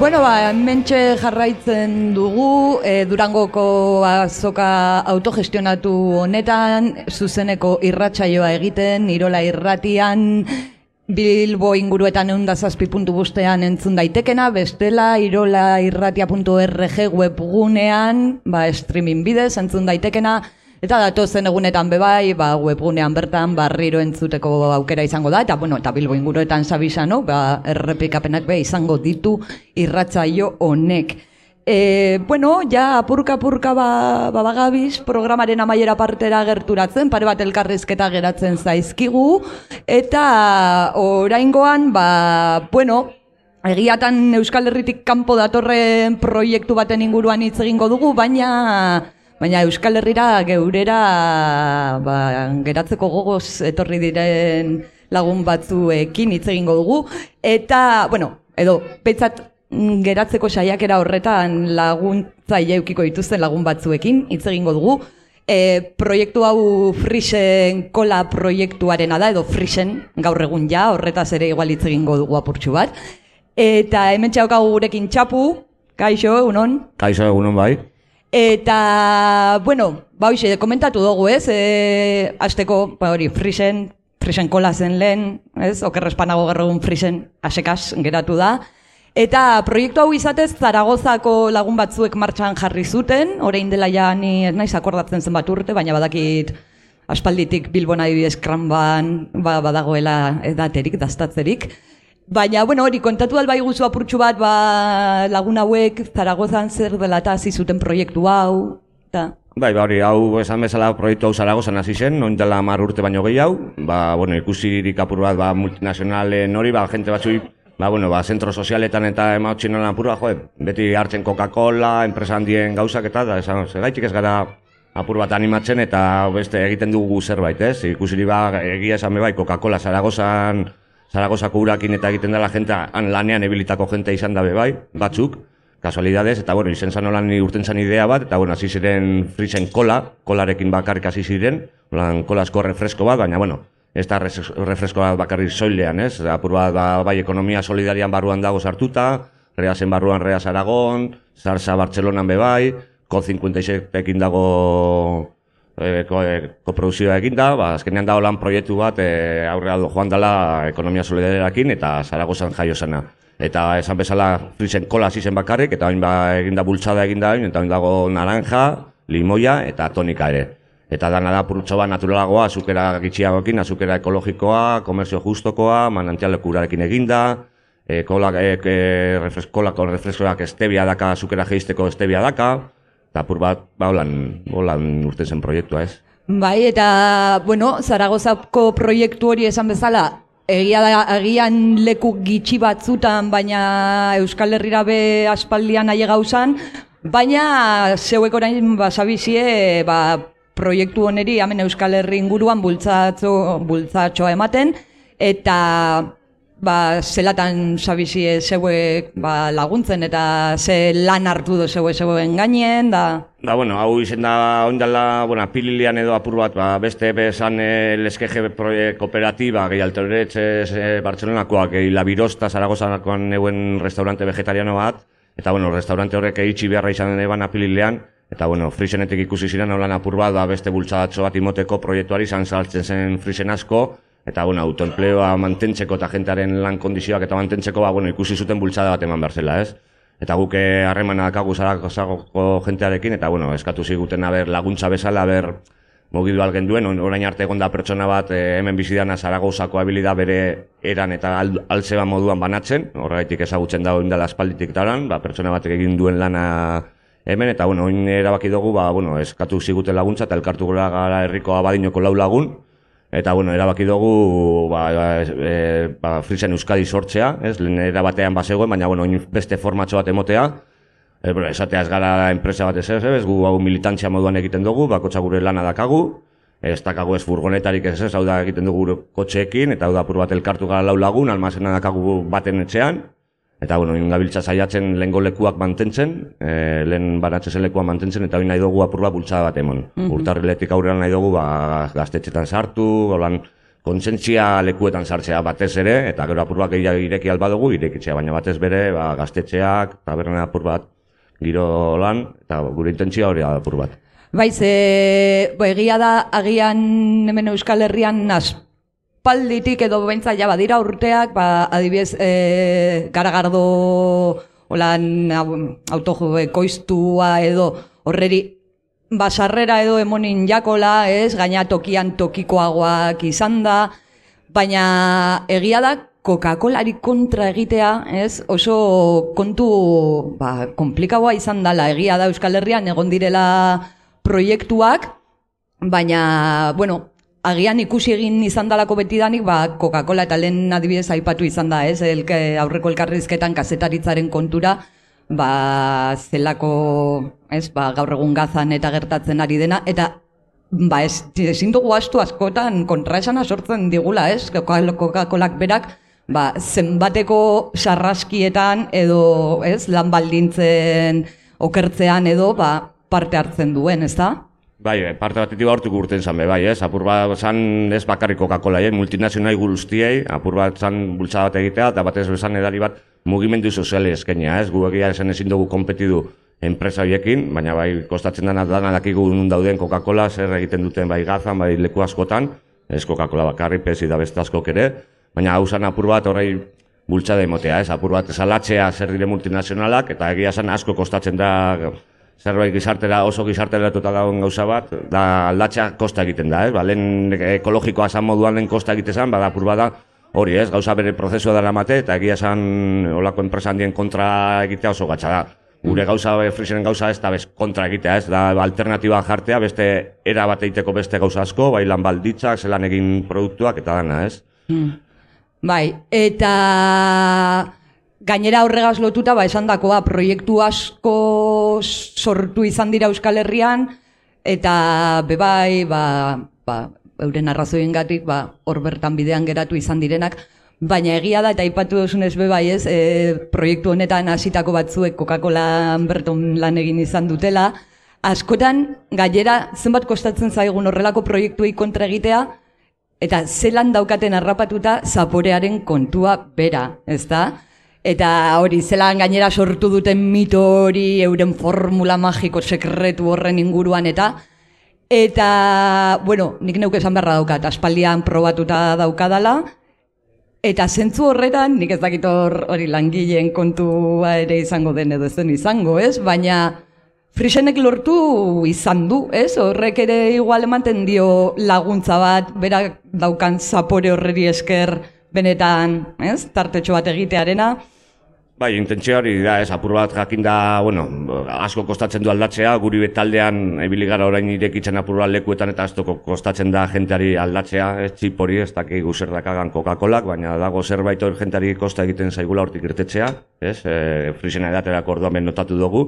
Bueno, ba, hementxe jarraitzen dugu, e, Durangoko azoka autogestionatu honetan, zuzeneko irratsaioa egiten, Irola irratian, Bilbo inguruetan egun da zazpi puntu bustean entzun daitekena, bestela irola irratia.org webgunean, ba, streaming bidez entzun daitekena, Eta datozen egunetan bebai, ba, webgunean bertan barriro entzuteko aukera izango da, eta bueno, eta bilbo inguruetan zabisa, no? Ba, errepikapenak be izango ditu irratzaio honek. E, bueno, ja apurka-apurka ba, ba, bagabiz, programaren amaiera partera gerturatzen, pare bat elkarrizketa geratzen zaizkigu, eta oraingoan, ba, bueno, egiatan Euskal Herritik kanpo datorren proiektu baten inguruan hitz egingo dugu, baina Baina Euskal Herrira geurera ba, geratzeko gogoz etorri diren lagun batzuekin hitz egingo dugu. Eta, bueno, edo, petzat geratzeko saiakera horretan laguntza eukiko dituzten lagun batzuekin hitz egingo dugu. E, proiektu hau Frisen kola proiektuarena da, edo Frisen gaur egun ja, horretaz ere igual hitz egingo dugu apurtxu bat. Eta hemen txaukagu gurekin txapu, kaixo, egunon? Kaixo, egunon bai. Eta, bueno, ba hoxe, komentatu dugu, ez? E, azteko, ba hori, frisen, frisen kola zen lehen, ez? Okerrespanago gerrogun frisen asekaz geratu da. Eta proiektu hau izatez Zaragozako lagun batzuek martxan jarri zuten, orain dela ja ni ez naiz akordatzen zen bat urte, baina badakit aspalditik Bilbon adibidez kranban ba, badagoela edaterik, dastatzerik. Baina, bueno, hori, kontatu albai guzu apurtxu bat, ba, lagun hauek, Zaragozan zer dela eta zuten proiektu hau, eta... Bai, ba, hori, hau esan bezala proiektu hau Zaragozan hasi zen, noin dela mar urte baino gehiago, ba, bueno, ikusirik apur bat, ba, multinazionalen hori, ba, jente batzui, ba, bueno, ba, zentro sozialetan eta emautxin nolan apur bat, jo, beti hartzen Coca-Cola, enpresa handien gauzak eta, da, esan, segaitik ez gara apur bat animatzen eta beste egiten dugu zerbait, ez? Ikusirik ba, egia esan bai, Coca-Cola Zaragozan, Zaragozako urakin eta egiten dela jente, han lanean ebilitako jente izan dabe bai, batzuk, kasualidades, eta bueno, izen zan holan urten zan idea bat, eta bueno, hasi ziren frisen kola, kolarekin bakarrik hasi ziren, holan kolasko refresko bat, baina bueno, ez da refresko bat bakarrik soilean, ez? Apur bat, ba, bai, ekonomia solidarian barruan dago sartuta, Reasen barruan Reas Aragon, Zarza Bartzelonan be bai, COP56 pekin dago e, ko, e, koproduzioa egin da, ba, azkenean da holan proiektu bat e, aurrera joan dela ekonomia solidariarekin eta Zaragozan jaio zena. Eta esan bezala frisen kola zen bakarrik, eta hain ba, egin da bultzada egin da, eta hain dago naranja, limoia eta tonika ere. Eta dana da purutxo bat naturalagoa, azukera gitxiagoekin, azukera ekologikoa, komerzio justokoa, manantialeko urarekin eginda, e, kola, e, refres, kolako refreskoak estebia daka, azukera geisteko estebia daka, eta apur bat, ba, holan, holan urte zen proiektua, ez? Bai, eta, bueno, Zaragozako proiektu hori esan bezala, egia da, agian leku gitxi batzutan, baina Euskal Herrira be aspaldian aile gauzan, baina zeuek orain basabizie, ba, proiektu oneri, hemen Euskal Herri inguruan bultzatzo, bultzatxoa ematen, eta ba, zelatan sabizie zeuek ba, laguntzen eta ze lan hartu do zeue zeuen gainen, da... Da, bueno, hau izen da, oindala, bueno, pililian edo apur bat, ba, beste bezan e, leskeje kooperatiba, gehi alteroretz e, Bartzelonakoak, gehi labirosta, zaragozanakoan euen restaurante vegetariano bat, eta, bueno, restaurante horrek eitxi beharra izan eban apililean, Eta, bueno, frisenetik ikusi ziren, holan apur bat, ba, beste bultzadatxo bat imoteko proiektuari izan saltzen zen frisen asko, eta bueno, autoempleoa mantentzeko eta jentearen lan kondizioak eta mantentzeko ba, bueno, ikusi zuten bultzada bat eman behar zela, ez? Eta guk eh, harremana dakagu zarako jentearekin, eta bueno, eskatu ziguten aber laguntza bezala, aber mugidu algen duen, orain arte egonda pertsona bat e, hemen bizidana Zaragozako habilida bere eran eta al, altzeba moduan banatzen, horregatik ezagutzen dago indala espalditik eta oran, ba, pertsona bat egin duen lana hemen, eta bueno, oin erabaki dugu, ba, bueno, eskatu ziguten laguntza, eta elkartu gara herriko abadinoko lau lagun, Eta, bueno, erabaki dugu, ba, e, ba, Frisen Euskadi sortzea, ez, lehen erabatean bazegoen, baina, bueno, beste formatxo bat emotea, e, bueno, esatea ez gara enpresa bat ez ez, gu hau militantzia moduan egiten dugu, bakotxa gure lana dakagu, ez dakagu ez furgonetarik ez ez, hau da egiten dugu kotxeekin, eta hau da apur bat elkartu gara lau lagun, almazena dakagu baten etxean, Eta, bueno, ingabiltza saiatzen lehenko lekuak mantentzen, e, lehen banatzen lekuak mantentzen, eta hori nahi dugu apurba bultzada bat emon. Mm -hmm. Urtarriletik aurrean nahi dugu ba, gaztetxetan sartu, holan kontsentzia lekuetan sartzea batez ere, eta gero apur bat gehiago ireki alba dugu, irekitzea, baina batez bere, ba, gaztetxeak, taberna apur bat, giro lan, eta gure intentzia hori apur bat. Bai, ze, bo, egia da, agian hemen Euskal Herrian aspalditik edo beintza ja badira urteak, ba, adibidez, e, garagardo holan autojo ekoiztua edo horreri basarrera edo emonin jakola, ez, gaina tokian tokikoagoak izan da, baina egia da Coca-Colari kontra egitea, ez, oso kontu ba, komplikagoa izan dela, egia da Euskal Herrian egon direla proiektuak, baina, bueno, agian ikusi egin izan dalako betidanik, ba, Coca-Cola eta lehen adibidez aipatu izan da, ez, elke, aurreko elkarrizketan kazetaritzaren kontura, ba, zelako, ez, ba, gaur egun gazan eta gertatzen ari dena, eta ba, ez, ezin dugu astu askotan kontraesana sortzen digula, ez, Coca-Colak berak, ba, zenbateko sarraskietan edo, ez, lan baldintzen okertzean edo, ba, parte hartzen duen, ez da? Bai, eh, parte batetik hortuk urten zan bai, ez? Apur bat zan ez bakarrik Coca-Cola, eh? multinazionai guztiei, apur bat zan bultzada bat egitea, eta batez bezan edari bat mugimendu soziale eskenia, ez? Gu egia esan ezin dugu kompetidu enpresa horiekin, baina bai, kostatzen dana dana dakigu nun dauden Coca-Cola, zer egiten duten bai gazan, bai leku askotan, ez Coca-Cola bakarri, pesi da beste askok ere, baina hau zan apur bat horrei bultzada emotea, ez? Apur bat esalatzea zer dire multinazionalak, eta egia esan asko kostatzen da zerbait gizartera oso gizarteratuta dagoen gauza bat, da aldatzea kosta egiten da, ez? Ba, lehen ekologikoa esan moduan lehen kosta egiten zen, bada apur bada hori ez, gauza bere prozesua dela mate, eta egia esan olako enpresa handien kontra egitea oso gatsa da. Gure gauza, frisenen gauza ez da bez kontra egitea, ez da alternatiba jartea, beste era bat egiteko beste gauza asko, bai lan balditzak, zelan egin produktuak eta dana, ez? Hmm. Bai, eta gainera horregaz lotuta, ba, esan dakoa, proiektu asko sortu izan dira Euskal Herrian, eta bebai, ba, ba, euren arrazoien gatik, ba, hor bertan bidean geratu izan direnak, baina egia da, eta aipatu duzunez bebai ez, e, proiektu honetan hasitako batzuek Coca-Cola berton lan egin izan dutela, askotan, gainera, zenbat kostatzen zaigun horrelako proiektuei kontra egitea, eta zelan daukaten harrapatuta zaporearen kontua bera, ez da? Eta hori, zelan gainera sortu duten mito hori, euren formula magiko sekretu horren inguruan, eta eta, bueno, nik neuke esan beharra daukat, aspaldian probatuta daukadala, eta zentzu horretan, nik ez dakit hor hori langileen kontua ere izango den edo zen izango, ez? Baina frisenek lortu izan du, ez? Horrek ere igual ematen dio laguntza bat, berak daukan zapore horreri esker benetan, ez? Tartetxo bat egitearena. Bai, intentzio hori da, ez, apur bat jakin da, bueno, asko kostatzen du aldatzea, guri betaldean, ebili gara orain irekitzen apur bat lekuetan eta asko kostatzen da jenteari aldatzea, ez, txip hori, ez daki guzer dakagan Coca-Colak, baina dago zerbait hori jenteari kosta egiten zaigula hortik irtetzea, ez, e, frisena edaterako orduan notatu dugu,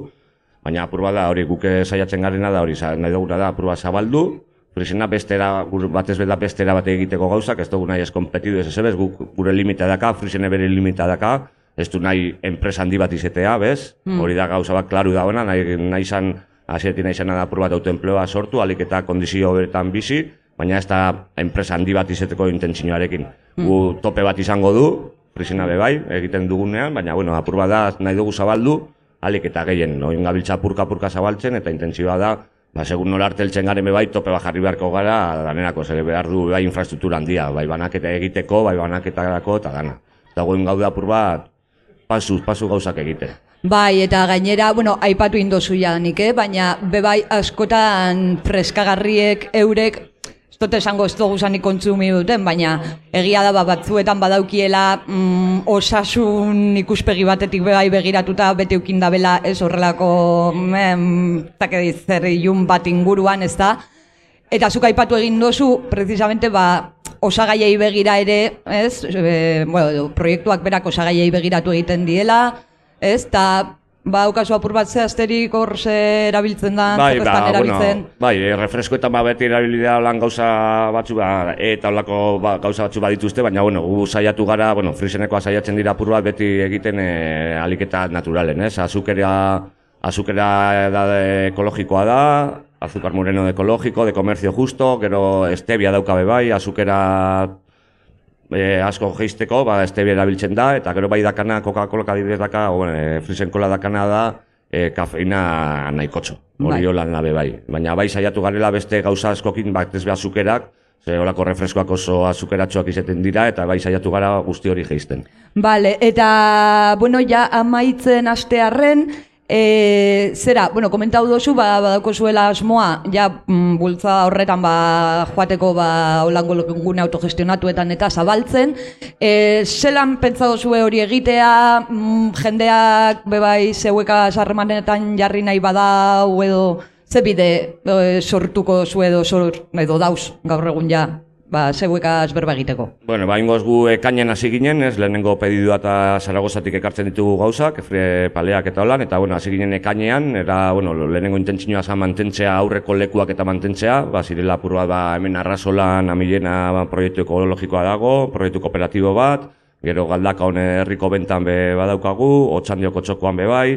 baina apur bat da, hori guke saiatzen garena da, hori, nahi duguna da, apur bat zabaldu, Frisena bestera, batez beda bestera bat egiteko gauzak, ez dugu nahi ez kompetidu ez ez gure limita daka, frisene bere limita daka, ez du nahi enpresa handi bat izetea, bez? Mm. Hori da gauza bat klaru dagoena, nahi, nahi zan, asietik nahi zan da bat autoempleoa sortu, alik eta kondizio beretan bizi, baina ez da enpresa handi bat izeteko intentzioarekin. Mm. Gu tope bat izango du, prisina bai, egiten dugunean, baina bueno, apur da nahi dugu zabaldu, alik eta gehien, no? gabiltza purka-purka zabaltzen, eta intentzioa da, ba, segun nola harteltzen garen bai, tope bat jarri beharko gara, danerako, zer behar du bai infrastruktura handia, bai banaketa egiteko, bai banaketa eta dana. Dagoen gaude apur bat, pasu, pasu gauzak egite. Bai, eta gainera, bueno, aipatu indozu janik, eh? baina bebai askotan freskagarriek eurek, dut esango ez dugu zanik kontsumi duten, baina egia da ba, batzuetan badaukiela mm, osasun ikuspegi batetik bebai begiratuta bete ukin da bela ez horrelako mm, zer ilun bat inguruan, ez da? Eta zuk aipatu egin dozu, precisamente, ba, osagaiei begira ere, ez? E, bueno, proiektuak berak osagaiei begiratu egiten diela, ez? Ta ba ukazu apur bat zehazterik hor ze erabiltzen da, bai, ba, erabiltzen. Bueno, bai, e, refreskoetan ba beti erabilidea lan gauza batzu ba, eta holako ba, gauza batzu badituzte, baina bueno, gu saiatu gara, bueno, frisenekoa saiatzen dira apur bat beti egiten e, aliketa naturalen, ez? Azukera azukera da ekologikoa da, azúcar moreno de ecológico, de comercio justo, gero stevia dauka bai, azukera e, asko geisteko, ba, este erabiltzen da, eta gero bai dakana, Coca-Cola adibidez daka, o, e, frisen kola dakana da, e, kafeina nahikotxo. Hori Bai. holan nabe bai. Baina bai saiatu garela beste gauza askokin, bat ez behar azukerak, ze horako refreskoak oso azukeratxoak izaten dira, eta bai saiatu gara guzti hori geisten. Vale, eta, bueno, ja amaitzen astearren, e, zera, bueno, komentau dozu, ba, badauko zuela asmoa, ja, mm, bultza horretan, ba, joateko, ba, holango gune autogestionatuetan eta zabaltzen, e, zelan pentsa dozue hori egitea, mm, jendeak, bebai, zeueka sarremanetan jarri nahi badau, edo, ze bide e, sortuko zu edo, sor, edo dauz, gaur egun ja, ba, zeueka berba egiteko. Bueno, ba, ingoz gu ekainen hasi ginen, ez, lehenengo pedidua eta Zaragozatik ekartzen ditugu gauzak, fre paleak eta holan, eta, bueno, hasi ginen ekainean, era, bueno, lehenengo intentzioa zan mantentzea aurreko lekuak eta mantentzea, ba, zirela apur bat, ba, hemen arrasolan, amilena, ba, proiektu ekologikoa dago, proiektu kooperatibo bat, gero galdaka hone herriko bentan be badaukagu, otxandioko txokoan be bai,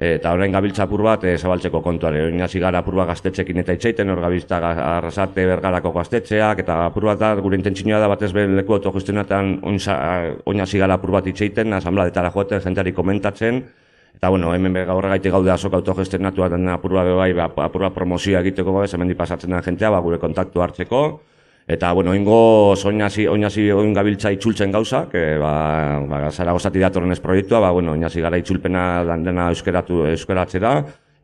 eta orain gabiltza apur bat e, zabaltzeko kontuare. Orain hasi gara apur bat gaztetxekin eta itxaiten, hor gabiltza ga- arrasate bergarako gaztetxeak, eta apur bat da, gure intentzioa da batez be leku autogestionatan oin hasi gara apur bat itxaiten, asambladetara joaten, jenteari komentatzen, Eta bueno, hemen gaur gaitik gaude azok autogestionatua den apur bat bai, ba, apur promozioa egiteko bai, hemen pasatzen den jentea, ba, gure kontaktu hartzeko. Eta, bueno, ingo oinasi, oinasi oin gabiltza itzultzen gauza, que, ba, ba, Zaragozati datorren ez proiektua, ba, bueno, oinasi gara itzulpena dan dena euskeratu, euskeratzera,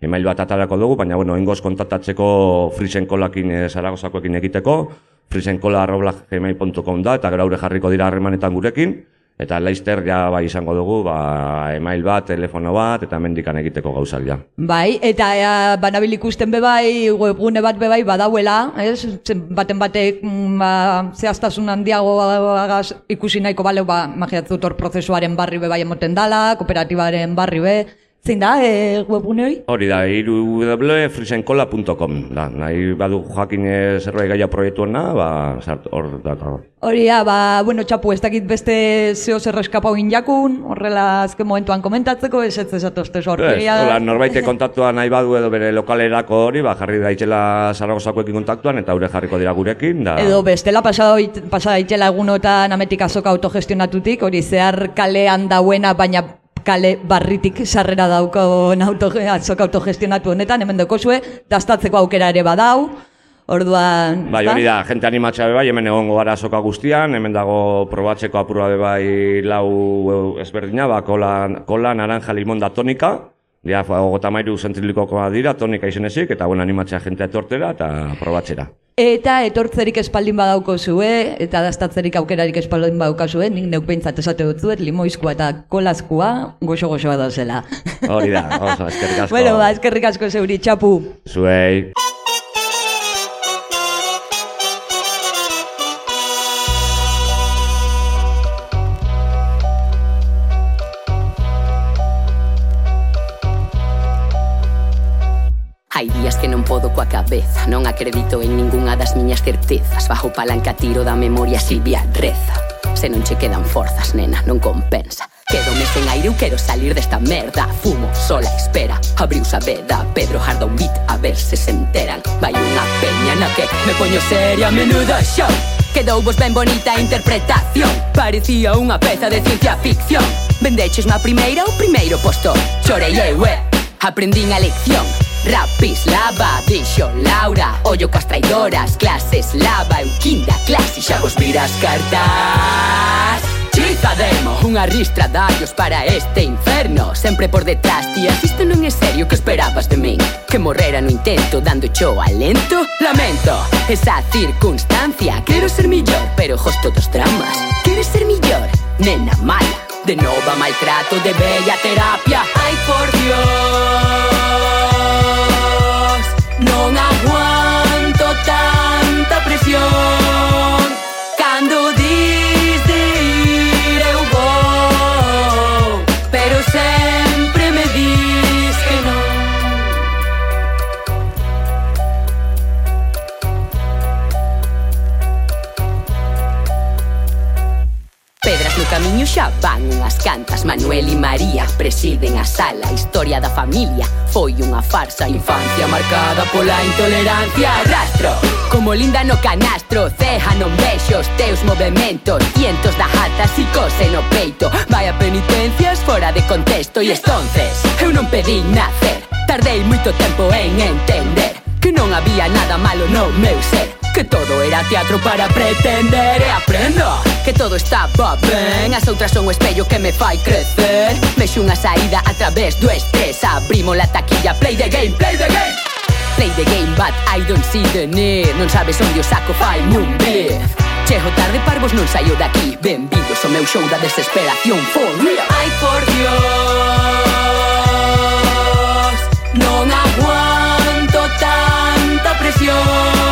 email bat atarako dugu, baina, bueno, ingoz kontaktatzeko frisen kolakin e, Zaragozakoekin egiteko, frisenkola.gmail.com da, eta gero jarriko dira harremanetan gurekin, eta laizter ja bai izango dugu, ba, email bat, telefono bat, eta mendikan egiteko gauzak ja. Bai, eta ea, banabil ikusten bebai, webgune bat bebai badauela, ez? Baten batek mm, ba, zehaztasun handiago agaz ikusi nahiko bale, ba, magiatzut hor prozesuaren barri bebai emoten dala, kooperatibaren barri be, zein da, e, webgune hori? Hori da, www.frisenkola.com da, nahi badu jakin eh, zerbait gaia proiektuena, ba, sart, hor da, Hori da, ba, bueno, txapu, ez dakit beste zeo zer eskapau jakun, horrela azken momentuan komentatzeko, ez ez ezatozte Ez, sorpria. hola, norbaite kontaktua nahi badu edo bere lokalerako hori, ba, jarri daitela Zaragozakoekin kontaktuan, eta hure jarriko dira gurekin, da... Edo bestela pasada pasada itxela egunotan ametik azoka autogestionatutik, hori zehar kalean dauena, baina kale barritik sarrera dauko auto, azoka autogestionatu honetan, hemen dekozue, dastatzeko aukera ere badau, orduan... Bai, hori da, jente animatxa bai, hemen egongo gara soka guztian, hemen dago probatzeko apurua be bai lau eh, ezberdina, ba, kola, kola naranja, limon da tonika, ja, gota mairu zentrilikokoa dira, tonika izenezik, eta bueno, animatxa jentea etortera eta probatzera. Eta etortzerik espaldin badauko zue, eta dastatzerik aukerarik espaldin badauka zue, nik neuk behintzat esate dut zuet, limoizkoa eta kolazkoa goxo-goxoa da zela. Hori da, oso, eskerrik asko. bueno, ba, eskerrik asko zeuri, txapu. Zuei. Hai días que non podo coa cabeza Non acredito en ningunha das miñas certezas. Bajo palanca tiro da memoria Silvia reza. Se non che quedan forzas, nena, non compensa. Quedome sen aire, eu quero salir desta merda. Fumo, sola, espera, abriu a veda Pedro jarda un beat, a ver se se enteran. Vai unha peña na que me poño seria Menudo show Quedou vos ben bonita a interpretación. Parecía unha peza de ciencia ficción. Vendeches na primeira o primeiro posto. Chorei eu, eh, aprendín a lección. Rapis, lava, dixo Laura. Ollo coas traidoras, clases, lava. Eu quinta clase xa vos miras cartás Chizademo, unha ristra dallos para este inferno. Sempre por detrás, tías, isto non é serio que esperabas de min? Que morrera no intento, dando cho alento Lamento esa circunstancia Quero ser millor, pero hosto dos dramas Queres ser millor, nena mala. De nova maltrato, de bella terapia Ai, por Dios. Non aguanto tanta presión camiño xa van unhas cantas. Manuel e María presiden a sala. Historia da familia foi unha farsa. Infancia marcada pola intolerancia. Rastro como linda no canastro. Ceja non vexo os teus movimentos Cientos da jata si cose no peito. Vai a penitencias fora de contexto. E estonces eu non pedí nacer. Tardei moito tempo en entender Que non había nada malo no meu ser. Que todo era teatro para pretender. E aprendo que todo estaba ben. As outras son o espello que me fai crecer. Vexo unha saída a través do estrés. Abrimos la taquilla, play the game, play the game. Play the game, but I don't see the need. Non sabes onde o saco fai un beef Chego tarde, parvos, non saio daqui Benvidos ao meu show da desesperación For real. Ai, por Dios Non aguanto tanta presión.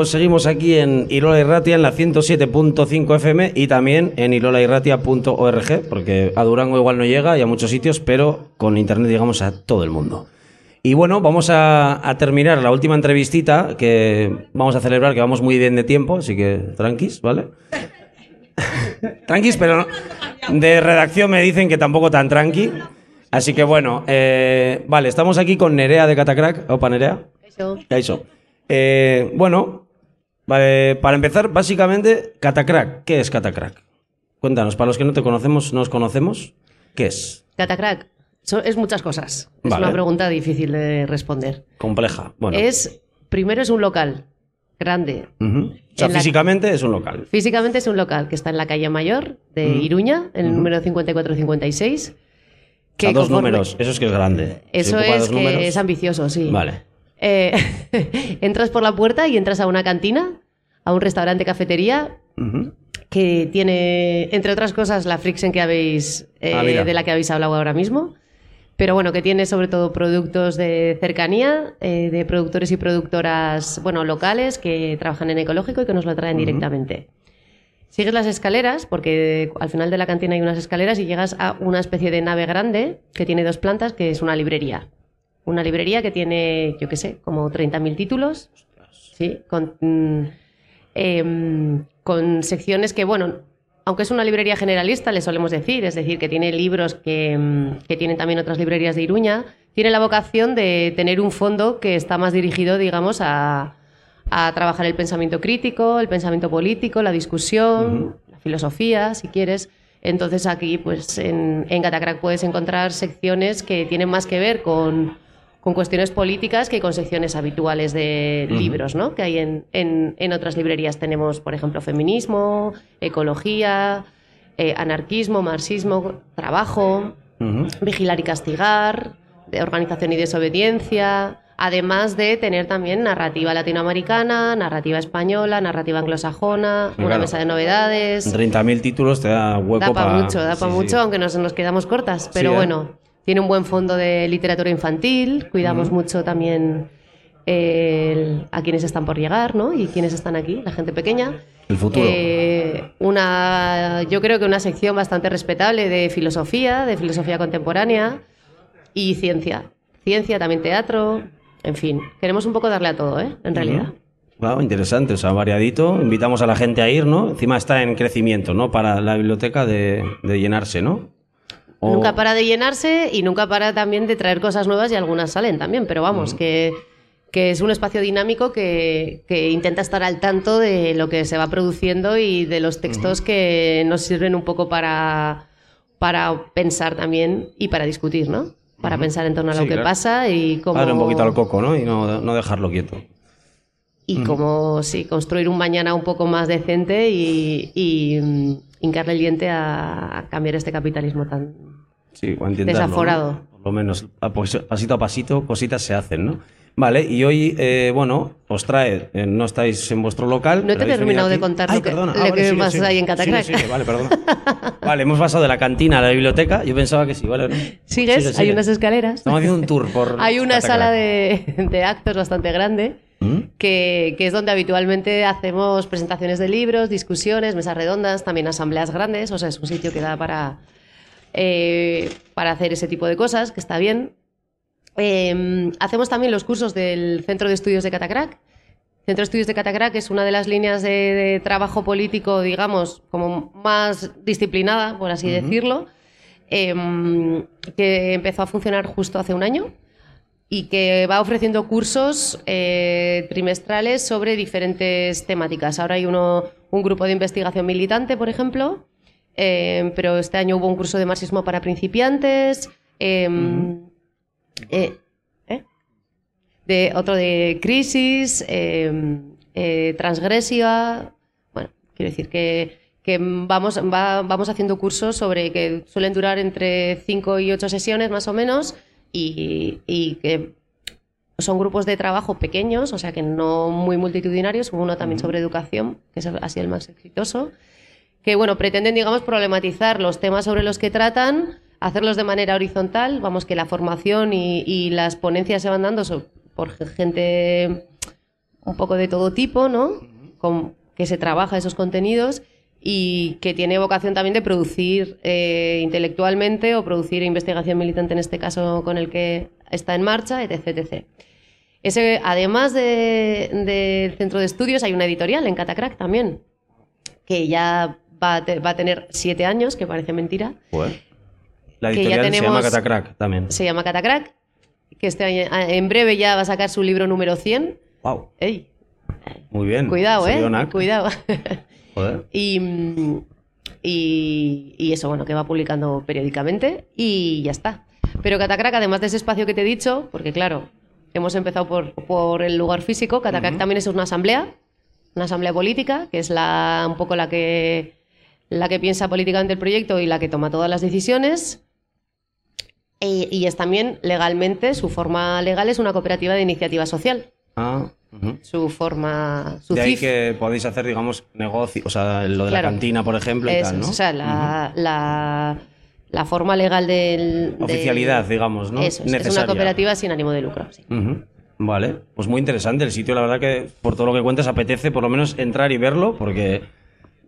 Pues seguimos aquí en Irola Irratia en la 107.5 FM y también en irolairratia.org, porque a Durango igual no llega y a muchos sitios, pero con internet llegamos a todo el mundo. Y bueno, vamos a, a terminar la última entrevistita que vamos a celebrar, que vamos muy bien de tiempo, así que tranquis, ¿vale? tranquis, pero no- de redacción me dicen que tampoco tan tranqui. Así que bueno, eh, vale, estamos aquí con Nerea de Catacrack. Opa, Nerea. Eso. Eh, bueno, vale, para empezar, básicamente, Catacrack. ¿Qué es Catacrack? Cuéntanos, para los que no te conocemos, no os conocemos, ¿qué es? Catacrack. So- es muchas cosas. Es Vale. una pregunta difícil de responder. Compleja. Bueno. Es, primero es un local grande. O sea, en la- físicamente es un local. Físicamente es un local que está en la calle Mayor de. Iruña, en el número 5456. O sea, dos conforme- números. Eso es que es grande. Eso es que números- es ambicioso, sí. Vale. Eh, entras por la puerta y entras a una cantina, a un restaurante cafetería que tiene, entre otras cosas, la Frixen que habéis, eh, Ah, de la que habéis hablado ahora mismo. Pero bueno, que tiene sobre todo productos de cercanía, eh, de productores y productoras, bueno, locales que trabajan en ecológico y que nos lo traen directamente. Sigues las escaleras, porque al final de la cantina hay unas escaleras y llegas a una especie de nave grande que tiene dos plantas, que es una librería. Una librería que tiene, yo qué sé, como 30.000 títulos. Sí, con, mm, em, con secciones que, bueno, aunque es una librería generalista, le solemos decir, es decir, que tiene libros que, mm, que tienen también otras librerías de Iruña, tiene la vocación de tener un fondo que está más dirigido, digamos, a, a trabajar el pensamiento crítico, el pensamiento político, la discusión, la filosofía, si quieres. Entonces aquí, pues en, en Catacrack puedes encontrar secciones que tienen más que ver con, con cuestiones políticas que con secciones habituales de libros, ¿no? Que hay en, en- en otras librerías. Tenemos, por ejemplo, feminismo, ecología, eh, anarquismo, marxismo, trabajo, vigilar y castigar, de organización y desobediencia, además de tener también narrativa latinoamericana, narrativa española, narrativa anglosajona, una mesa de novedades. 30.000 títulos te da hueco Da para mucho, da para sí. mucho, aunque nos, nos quedamos cortas. Pero Sí, ¿eh? bueno, tiene un buen fondo de literatura infantil, cuidamos mucho también el- a quienes están por llegar, ¿no? Y quienes están aquí, la gente pequeña. El futuro. Eh, una, yo creo que una sección bastante respetable de filosofía, de filosofía contemporánea y ciencia. Ciencia, también teatro, en fin. Queremos un poco darle a todo, ¿eh? En realidad. Wow, interesante, o sea, variadito. Invitamos a la gente a ir, ¿no? Encima está en crecimiento, ¿no? Para la biblioteca de, de llenarse, ¿no? O- Nunca para de llenarse y nunca para también de traer cosas nuevas y algunas salen también, pero vamos, que, que es un espacio dinámico que, que intenta estar al tanto de lo que se va produciendo y de los textos que nos sirven un poco para, para pensar también y para discutir, ¿no? Para pensar en torno a lo Sí, que claro. pasa y cómo... Darle un poquito al coco, ¿no? Y no, no dejarlo quieto. y cómo sí, construir un mañana un poco más decente y, y, mm, hincarle el diente a, cambiar este capitalismo tan... Sí, Desaforado. ¿no? Por lo menos, pues- pasito a pasito, cositas se hacen, ¿no? Vale, y hoy, eh, bueno, os trae, eh, no estáis en vuestro local. No te he terminado de contar Ay, lo que, perdona. lo Ah, que vale, sigue, pasa sigue. ahí en Catacrac. Sigue, vale, perdón. Vale, hemos pasado de la cantina a la biblioteca. Yo pensaba que sí, ¿vale? ¿no? ¿Sigues? Sigue, Hay unas escaleras. Estamos haciendo un tour por. Hay una Catacrac. sala de, de actos bastante grande ¿Mm? que, que es donde habitualmente hacemos presentaciones de libros, discusiones, mesas redondas, también asambleas grandes. O sea, es un sitio que da para, eh, para hacer ese tipo de cosas, que está bien. Eh, hacemos también los cursos del Centro de Estudios de Catacrac. Centro de Estudios de Catacrac es una de las líneas de, de trabajo político, digamos, como más disciplinada, por así decirlo, em, que empezó a funcionar justo hace un año y que va ofreciendo cursos eh, trimestrales sobre diferentes temáticas. Ahora hay uno, un grupo de investigación militante, por ejemplo, eh, pero este año hubo un curso de marxismo para principiantes, eh, de, otro de crisis, transgresiva. Bueno, quiero decir que, que vamos, va- vamos haciendo cursos sobre que suelen durar entre 5 y 8 sesiones más o menos y, y que son grupos de trabajo pequeños, o sea que no muy multitudinarios. Hubo uno también sobre educación, que es así el más exitoso, que bueno, pretenden, digamos, problematizar los temas sobre los que tratan, hacerlos de manera horizontal, vamos, que la formación y, y las ponencias se van dando por gente un poco de todo tipo, ¿no? Con, que se trabaja esos contenidos y que tiene vocación también de producir eh, intelectualmente o producir investigación militante en este caso con el que está en marcha, etc. etc. Ese, además de- del centro de estudios, hay una editorial en Catacrack también, que ya va a, te- va a tener siete años, que parece mentira. Joder. La editorial se llama tenemos- Catacrack también. Se llama Catacrack, que este año, en breve ya va a sacar su libro número 100. Wow. Ey, Muy bien. cuidado, ¿eh? Cuidado. Joder. Y, y, y eso, bueno, que va publicando periódicamente y ya está. Pero Catacrack, además de ese espacio que te he dicho, porque claro, hemos empezado por, por el lugar físico, Catacrack también es una asamblea, una asamblea política, que es la, un poco la que, la que piensa políticamente el proyecto y la que toma todas las decisiones. Y, y es también legalmente, su forma legal es una cooperativa de iniciativa social. Ah, Su forma, su de ahí CIF. que podéis hacer, digamos, negocio, o sea, lo de Claro. la cantina, por ejemplo, y Eso tal, es, ¿no? O sea, la, la, la forma legal del... del- Oficialidad, digamos, ¿no? Eso es, es una cooperativa sin ánimo de lucro. sí. Vale, pues muy interesante el sitio, la verdad que por todo lo que cuentas apetece por lo menos entrar y verlo porque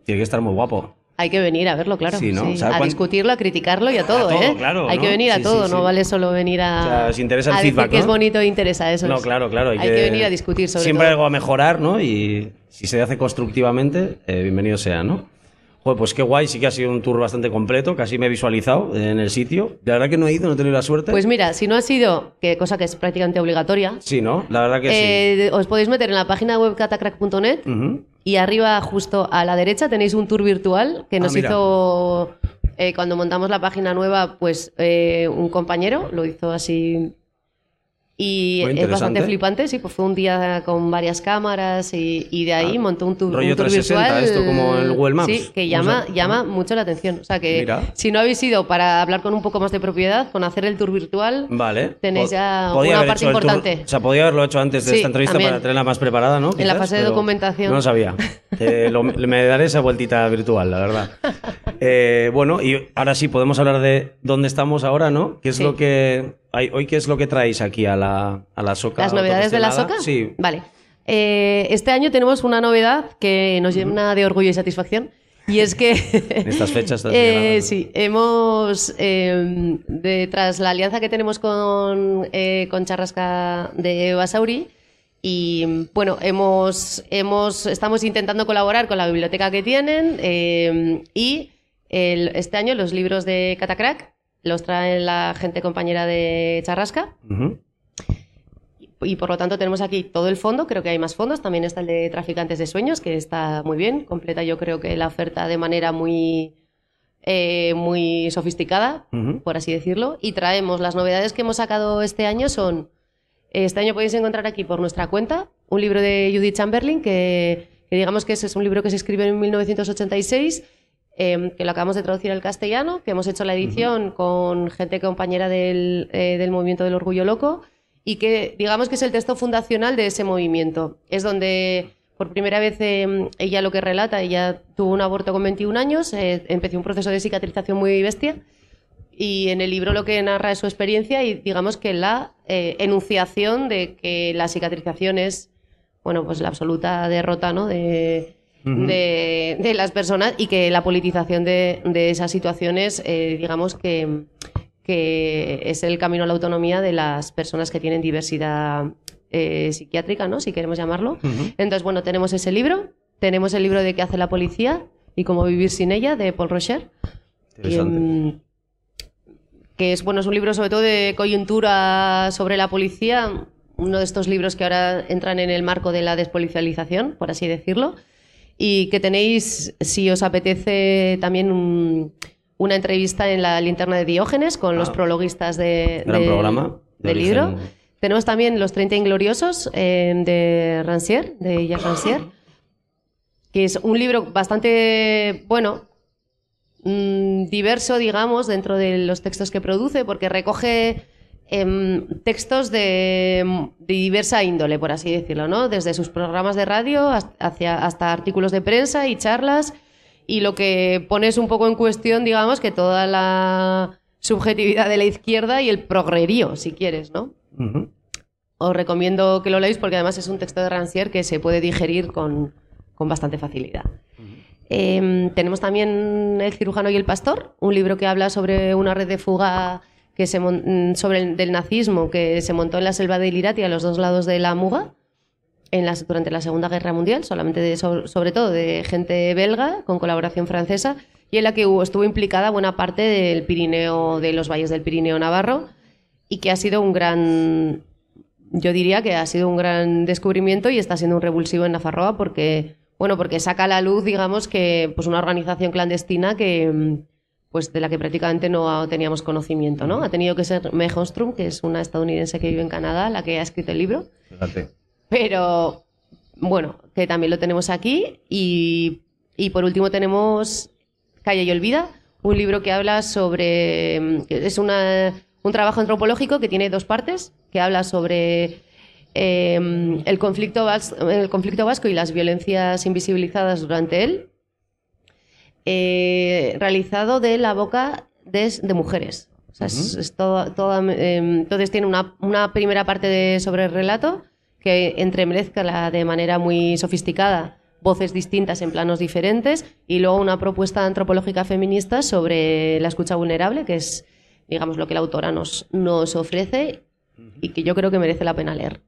tiene que estar muy guapo. Hay que venir a verlo, claro. Sí, ¿no? sí. O sea, a cuán- discutirlo, a criticarlo y a todo, todo, ¿eh? claro, Hay ¿no? que venir a Sí, todo, sí, no sí. vale solo venir a, O sea, os interesa el a feedback, decir que es ¿no? bonito e interesa, eso No, es. claro, claro. Hay, Hay que venir a discutir sobre Siempre todo. algo a mejorar, ¿no? Y si se hace constructivamente, eh, bienvenido sea, ¿no? Joder, pues qué guay, sí que ha sido un tour bastante completo, casi me he visualizado en el sitio. La verdad que no he ido, no he tenido la suerte. Pues mira, si no ha sido, que cosa que es prácticamente obligatoria, sí, ¿no? La verdad que sí. eh, os podéis meter en la página web catacrack.net Ujú. Y arriba, justo a la derecha, tenéis un tour virtual que Ah, nos hizo eh, cuando montamos la página nueva, pues eh, un compañero lo hizo así. Y es bastante flipante, sí, pues fue un día con varias cámaras y, y de ahí montó un tour, Ah, rollo un tour 360, virtual. esto como el Google Maps. Sí, que O llama, sea, llama mucho la atención. O sea que Mira. si no habéis ido para hablar con un poco más de propiedad, con hacer el tour virtual, Vale. tenéis ya podía una parte el tour- importante. o sea, podía haberlo hecho antes de Sí, esta entrevista también. para tenerla más preparada, ¿no? En la Quizás, fase de documentación. No lo sabía. Eh, lo- me daré esa vueltita virtual, la verdad. Eh, bueno, y ahora sí, podemos hablar de dónde estamos ahora, ¿no? ¿Qué es Sí. lo que... Hoy, ¿qué es lo que traéis aquí a la, a la SOCA? ¿Las novedades de la? SOCA? Sí. Vale. Eh, este año tenemos una novedad que nos llena de orgullo y satisfacción. Y es que. En estas fechas Eh, sí, hemos. eh, de- tras la alianza que tenemos con, eh, con Charrasca de Basauri. Y bueno, hemos, hemos, estamos intentando colaborar con la biblioteca que tienen. eh, y el- este año los libros de Catacrack los trae la gente compañera de Charrasca. Y por lo tanto tenemos aquí todo el fondo, creo que hay más fondos, también está el de Traficantes de Sueños, que está muy bien, completa yo creo que la oferta de manera muy, eh, muy sofisticada, por así decirlo, y traemos las novedades que hemos sacado este año son, este año podéis encontrar aquí por nuestra cuenta un libro de Judith Chamberlain, que, que digamos que ese es un libro que se escribió en 1986 eh, que lo acabamos de traducir al castellano, que hemos hecho la edición con gente compañera del, eh, del movimiento del orgullo loco y que digamos que es el texto fundacional de ese movimiento. Es donde por primera vez eh, ella lo que relata, ella tuvo un aborto con 21 años, eh, empezó un proceso de cicatrización muy bestia y en el libro lo que narra es su experiencia y digamos que la eh, enunciación de que la cicatrización es bueno pues la absoluta derrota ¿no? de, De, de las personas y que la politización de, de esas situaciones, eh, digamos que, que es el camino a la autonomía de las personas que tienen diversidad eh, psiquiátrica, ¿no? Si queremos llamarlo. Entonces, bueno, tenemos ese libro, tenemos el libro de qué hace la policía y cómo vivir sin ella, de Paul Rocher. Mm, que es, bueno, es un libro sobre todo de coyuntura sobre la policía, uno de estos libros que ahora entran en el marco de la despolicialización, por así decirlo, y que tenéis, si os apetece, también un- una entrevista en la linterna de Diógenes con los prologuistas de, Gran de- programa. de del origen- libro. Tenemos también Los 30 Ingloriosos eh, de Rancière, de Jacques Rancière, que es un libro bastante, bueno, mm, diverso, digamos, dentro de los textos que produce, porque recoge em, textos de, de diversa índole, por así decirlo, ¿no? Desde sus programas de radio hasta, hacia- hasta artículos de prensa y charlas, y lo que pone es un poco en cuestión, digamos, que toda la subjetividad de la izquierda y el progrerío, si quieres, ¿no? Ujú. Os recomiendo que lo leáis porque además es un texto de Rancière que se puede digerir con, con bastante facilidad. Eh, tenemos también El cirujano y el pastor, un libro que habla sobre una red de fuga que se mm, sobre el, del nazismo que se montó en la selva de Ilirati a los dos lados de la Muga en las, durante la Segunda Guerra Mundial, solamente sobre, todo de gente belga con colaboración francesa y en la que estuvo implicada buena parte del Pirineo, de los valles del Pirineo Navarro y que ha sido un gran, yo diría que ha sido un gran descubrimiento y está siendo un revulsivo en Nafarroa porque, bueno, porque saca a la luz, digamos, que pues una organización clandestina que mm, pues de la que prácticamente no teníamos conocimiento, ¿no? Ha tenido que ser Holmstrom, que es una estadounidense que vive en Canadá, la que ha escrito el libro. Fíjate. Pero bueno, que también lo tenemos aquí. Y, y por último tenemos Calla y Olvida, un libro que habla sobre. Es una- un trabajo antropológico que tiene dos partes, que habla sobre eh, el, conflicto vas- el conflicto vasco y las violencias invisibilizadas durante él, eh, realizado de la boca de, de mujeres. O sea, es, es todo- toda, eh, entonces tiene una, una primera parte de, sobre el relato que entremezcla de manera muy sofisticada voces distintas en planos diferentes y luego una propuesta antropológica feminista sobre la escucha vulnerable, que es, digamos, lo que la autora nos, nos ofrece y que yo creo que merece la pena leer.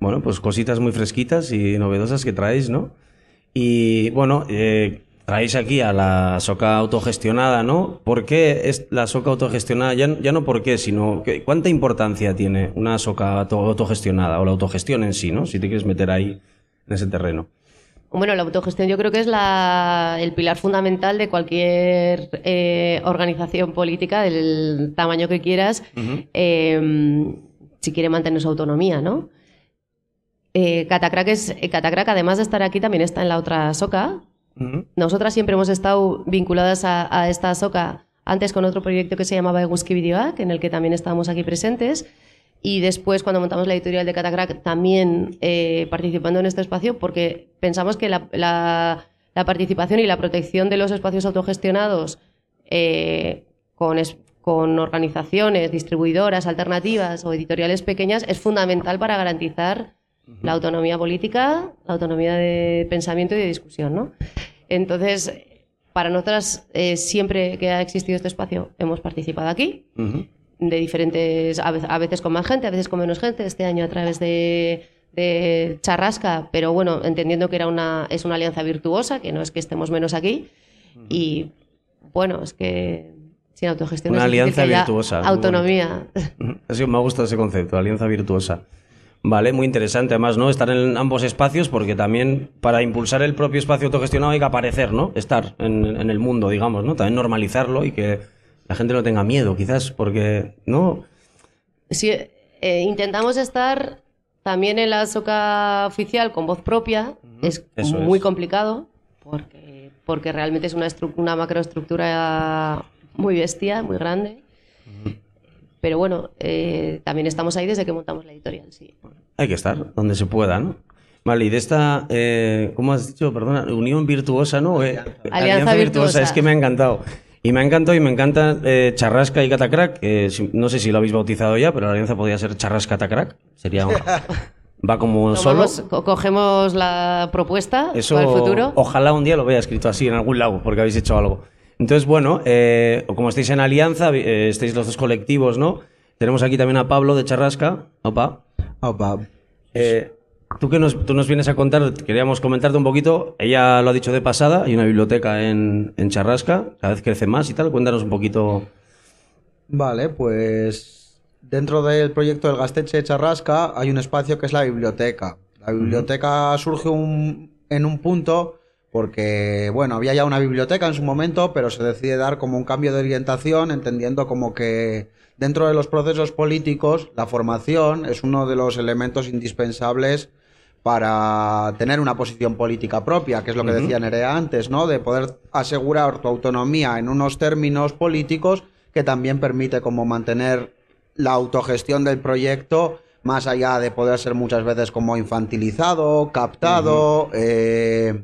Bueno, pues cositas muy fresquitas y novedosas que traéis, ¿no? Y bueno, eh, traéis aquí a la soca autogestionada, ¿no? ¿Por qué es la soca autogestionada? Ya, ya no por qué, sino que, cuánta importancia tiene una soca auto- autogestionada o la autogestión en sí, ¿no? Si te quieres meter ahí en ese terreno. Bueno, la autogestión yo creo que es la- el pilar fundamental de cualquier eh, organización política del tamaño que quieras, eh, si quiere mantener su autonomía, ¿no? Eh, Catacrack, es, Catacrack, además de estar aquí, también está en la otra soca. Nosotras siempre hemos estado vinculadas a, esta soca antes con otro proyecto que se llamaba Eguski Videoac, en el que también estábamos aquí presentes. Y después, cuando montamos la editorial de Catacrack, también eh, participando en este espacio, porque pensamos que la, participación y la protección de los espacios autogestionados eh, con organizaciones, distribuidoras, alternativas o editoriales pequeñas es fundamental para garantizar la autonomía política, la autonomía de pensamiento y de discusión. ¿no? Entonces, para nosotras, eh, siempre que ha existido este espacio, hemos participado aquí de diferentes, a veces, con más gente, a veces con menos gente, este año a través de, de Charrasca, pero bueno, entendiendo que era una, es una alianza virtuosa, que no es que estemos menos aquí, y bueno, es que sin autogestión Una es alianza virtuosa, Autonomía. Así me ha gustado ese concepto, alianza virtuosa. Vale, muy interesante además, ¿no? Estar en ambos espacios porque también para impulsar el propio espacio autogestionado hay que aparecer, ¿no? Estar en, en el mundo, digamos, ¿no? También normalizarlo y que la gente no tenga miedo, quizás, porque, ¿no? Sí, eh, intentamos estar también en la soca oficial con voz propia. Es Eso muy es. complicado porque, porque realmente es una, una macroestructura muy bestia, muy grande. Pero bueno, eh, también estamos ahí desde que montamos la editorial, sí. Hay que estar donde se pueda, ¿no? Vale, y de esta, eh, ¿cómo has dicho? Perdona, unión virtuosa, ¿no? Eh, Alianza virtuosa. es que me ha encantado. Y me ha encantado y me encanta eh, Charrasca y Catacrack. si- no sé si lo habéis bautizado ya, pero la alianza podría ser Charrasca Catacrack. Sería. un- Va como solo. Co- cogemos la propuesta Eso, para el futuro. ojalá un día lo vea escrito así en algún lado, porque habéis hecho algo. Entonces, bueno, eh, como estáis en alianza, eh, estáis los dos colectivos, ¿no? Tenemos aquí también a Pablo de Charrasca. Opa. Opa. Eh, tú que nos, tú nos vienes a contar, queríamos comentarte un poquito. Ella lo ha dicho de pasada, hay una biblioteca en, en Charrasca, cada vez crece más y tal. Cuéntanos un poquito. Vale, pues dentro del proyecto del Gasteche de Charrasca hay un espacio que es la biblioteca. La biblioteca surge un- en un punto porque, bueno, había ya una biblioteca en su momento, pero se decide dar como un cambio de orientación, entendiendo como que dentro de los procesos políticos la formación es uno de los elementos indispensables para tener una posición política propia, que es lo que Ujú. decía Nerea antes, ¿no? De poder asegurar tu autonomía en unos términos políticos que también permite como mantener la autogestión del proyecto más allá de poder ser muchas veces como infantilizado, captado, eh,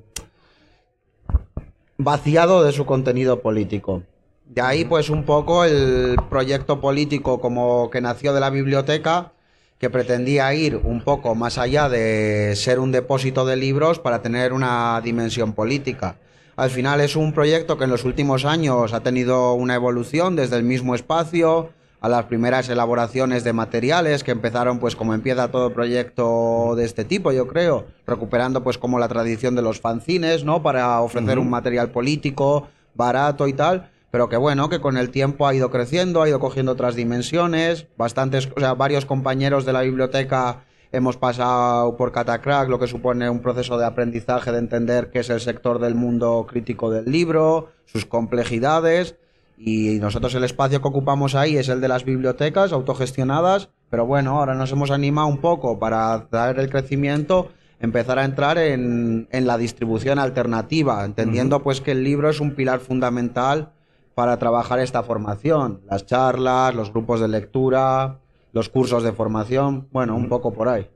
vaciado de su contenido político. De ahí pues un poco el proyecto político como que nació de la biblioteca, que pretendía ir un poco más allá de ser un depósito de libros para tener una dimensión política. Al final es un proyecto que en los últimos años ha tenido una evolución desde el mismo espacio a las primeras elaboraciones de materiales que empezaron pues como empieza todo proyecto de este tipo, yo creo, recuperando pues como la tradición de los fanzines, ¿no? Para ofrecer un material político barato y tal, pero que bueno, que con el tiempo ha ido creciendo, ha ido cogiendo otras dimensiones, bastantes, o sea, varios compañeros de la biblioteca hemos pasado por Catacrack, lo que supone un proceso de aprendizaje de entender qué es el sector del mundo crítico del libro, sus complejidades, y nosotros el espacio que ocupamos ahí es el de las bibliotecas autogestionadas, pero bueno, ahora nos hemos animado un poco para dar el crecimiento, empezar a entrar en, en la distribución alternativa, entendiendo pues que el libro es un pilar fundamental para trabajar esta formación, las charlas, los grupos de lectura, los cursos de formación, bueno, un poco por ahí.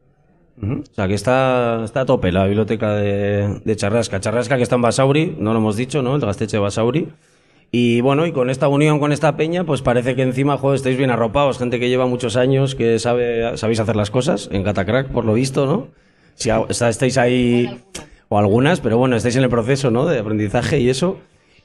O sea, que está, está a tope la biblioteca de, de Charrasca. Charrasca que está en Basauri, no lo hemos dicho, ¿no? El Gasteche de Basauri. Y bueno, y con esta unión, con esta peña, pues parece que encima, joder, estáis bien arropados. Gente que lleva muchos años, que sabe, sabéis hacer las cosas, en Catacrack, por lo visto, ¿no? Si a- estáis ahí, o algunas, pero bueno, estáis en el proceso, ¿no? De aprendizaje y eso.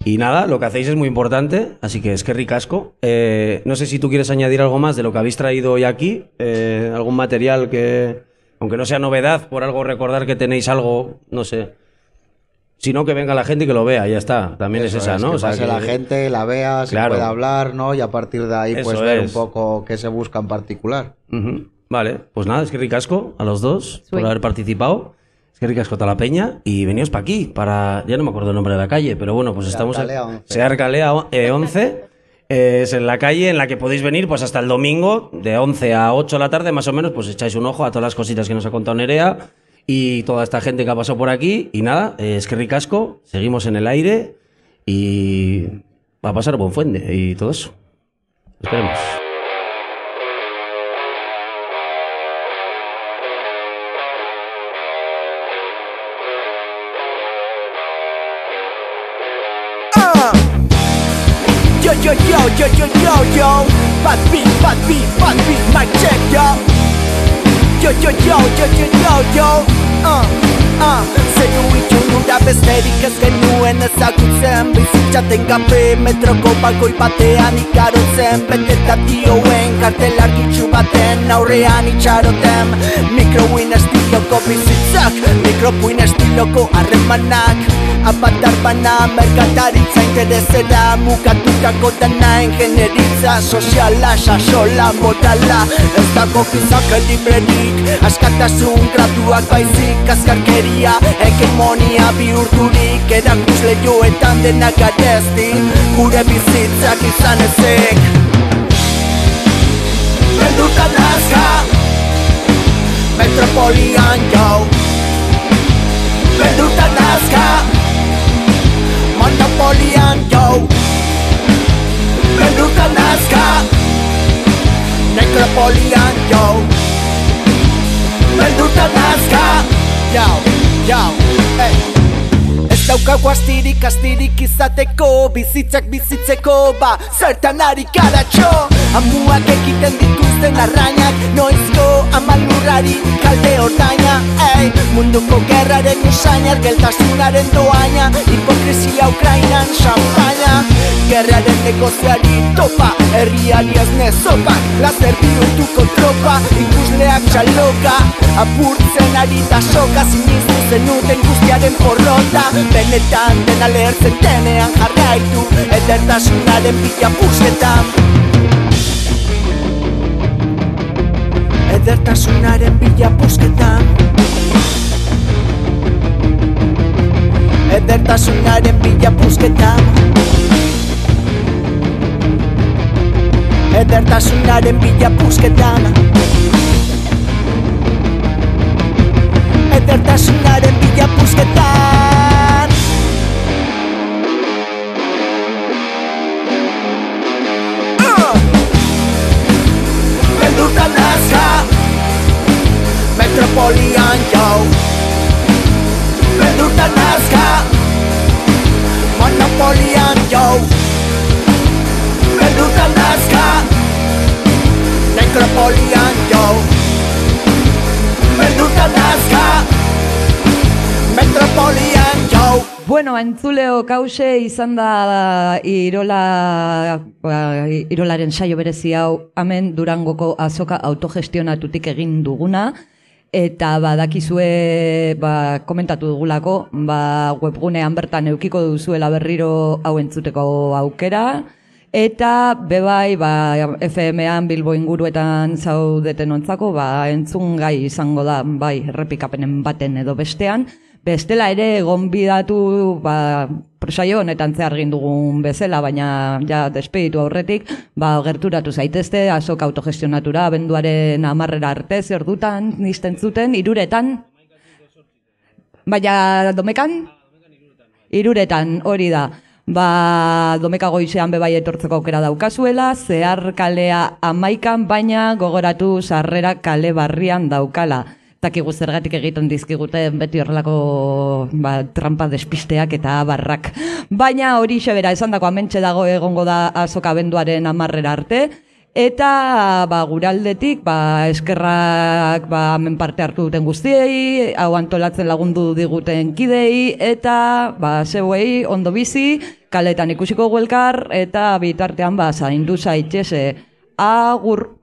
Y nada, lo que hacéis es muy importante, así que es que ricasco. Eh, no sé si tú quieres añadir algo más de lo que habéis traído hoy aquí, eh, algún material que, aunque no sea novedad, por algo recordar que tenéis algo, no sé. Sino que venga la gente y que lo vea, ya está. También Eso es esa, es, ¿no? Que O sea, pase que- la gente, la vea, se Claro. pueda hablar, ¿no? Y a partir de ahí, pues Eso ver un poco qué se busca en particular. Ujú. Vale, pues nada, es que ricasco a los dos por haber participado. Es que ricasco a la peña y veníos para aquí, para... Ya no me acuerdo el nombre de la calle, pero bueno, pues estamos... Arcalea 11. Se Arcalea eh, 11. eh, es en la calle en la que podéis venir pues hasta el domingo de 11 a 8 de la tarde más o menos, pues echáis un ojo a todas las cositas que nos ha contado Nerea y toda esta gente que ha pasado por aquí y nada, es que ricasco, seguimos en el aire y va a pasar buen fuende y todo eso. Esperemos. Yo, yo, yo, yo, yo, yo, yo. Bad beat, bad beat, bad beat, mic check, yo. Yo, yo, yo, yo, yo, yo, yo. Uh, uh. You, bera besterik ez genuen ezagutzen Bizitzaten gabe metroko bakoi batean ikarotzen Betetatioen kartel argitxu baten aurrean itxaroten Mikroin estiloko bizitzak, mikropuin estiloko harremanak Apatar bana merkataritza interesera Mugatukako dana engeneritza Soziala, sasola, morala Ez dago gizak librerik Askatasun graduak baizik Azkarkeria, hegemonia bihurturik Erakus lehioetan denak garezti Gure bizitzak izan ezik. Beldurtan nazka Metropolian jau. Beldurtan nazka Monopolian jau. Beldurtan nazka Necropolian jau. Beldurtan nazka Jau, Yeah. Daukagu astirik, astirik izateko Bizitzak bizitzeko, ba, zertan ari karatxo Amuak egiten dituzten arrainak Noizko amalurrari kalde ordaina Ei, munduko gerraren usaina Geltasunaren doaina Hipokrizia Ukrainan champaina Gerraren negozioari topa Herriari ez nezopak Lazer bihurtuko tropa Ikusleak txaloka. Apurtzen ari da soka Sinistu zenuten guztiaren porrota Benetan dena lehertzen denean jarraitu Edertasunaren bila pusketan. Edertasunaren bila pusketan. Edertasunaren bila pusketan. Edertasunaren bila pusketan. Edertasunaren bila pusketan Metropolian jau Beldurtan nazka Monopolian jau Beldurtan nazka Necropolian jau Beldurtan nazka Metropolian jau Bueno, entzuleo kause izan da Irola, ba, Irolaren saio berezi hau. Hemen Durangoko azoka autogestionatutik egin duguna eta badakizue ba, komentatu dugulako ba, webgunean bertan eukiko duzuela berriro hau entzuteko aukera. Eta bebai ba, FM-an Bilbo inguruetan zaudeten ontzako ba, entzun gai izango da bai errepikapenen baten edo bestean Bestela ere gonbidatu ba, prosaio honetan zehar dugun bezala, baina ja despeditu aurretik, ba, gerturatu zaitezte, azok autogestionatura, abenduaren amarrera arte, zer dutan, nisten zuten, iruretan, baina domekan? Iruretan, hori da. Ba, domeka goizean bebai etortzeko aukera daukazuela, zehar kalea amaikan, baina gogoratu sarrera kale barrian daukala takigu zergatik egiten dizkiguten beti horrelako ba, trampa despisteak eta barrak. Baina hori xebera esan dako amentxe dago egongo da azoka benduaren amarrera arte, Eta ba, guraldetik ba, eskerrak ba, hemen parte hartu duten guztiei, hau antolatzen lagundu diguten kidei, eta ba, zeuei ondo bizi, kaletan ikusiko guelkar, eta bitartean ba, zaindu zaitxese. Agur!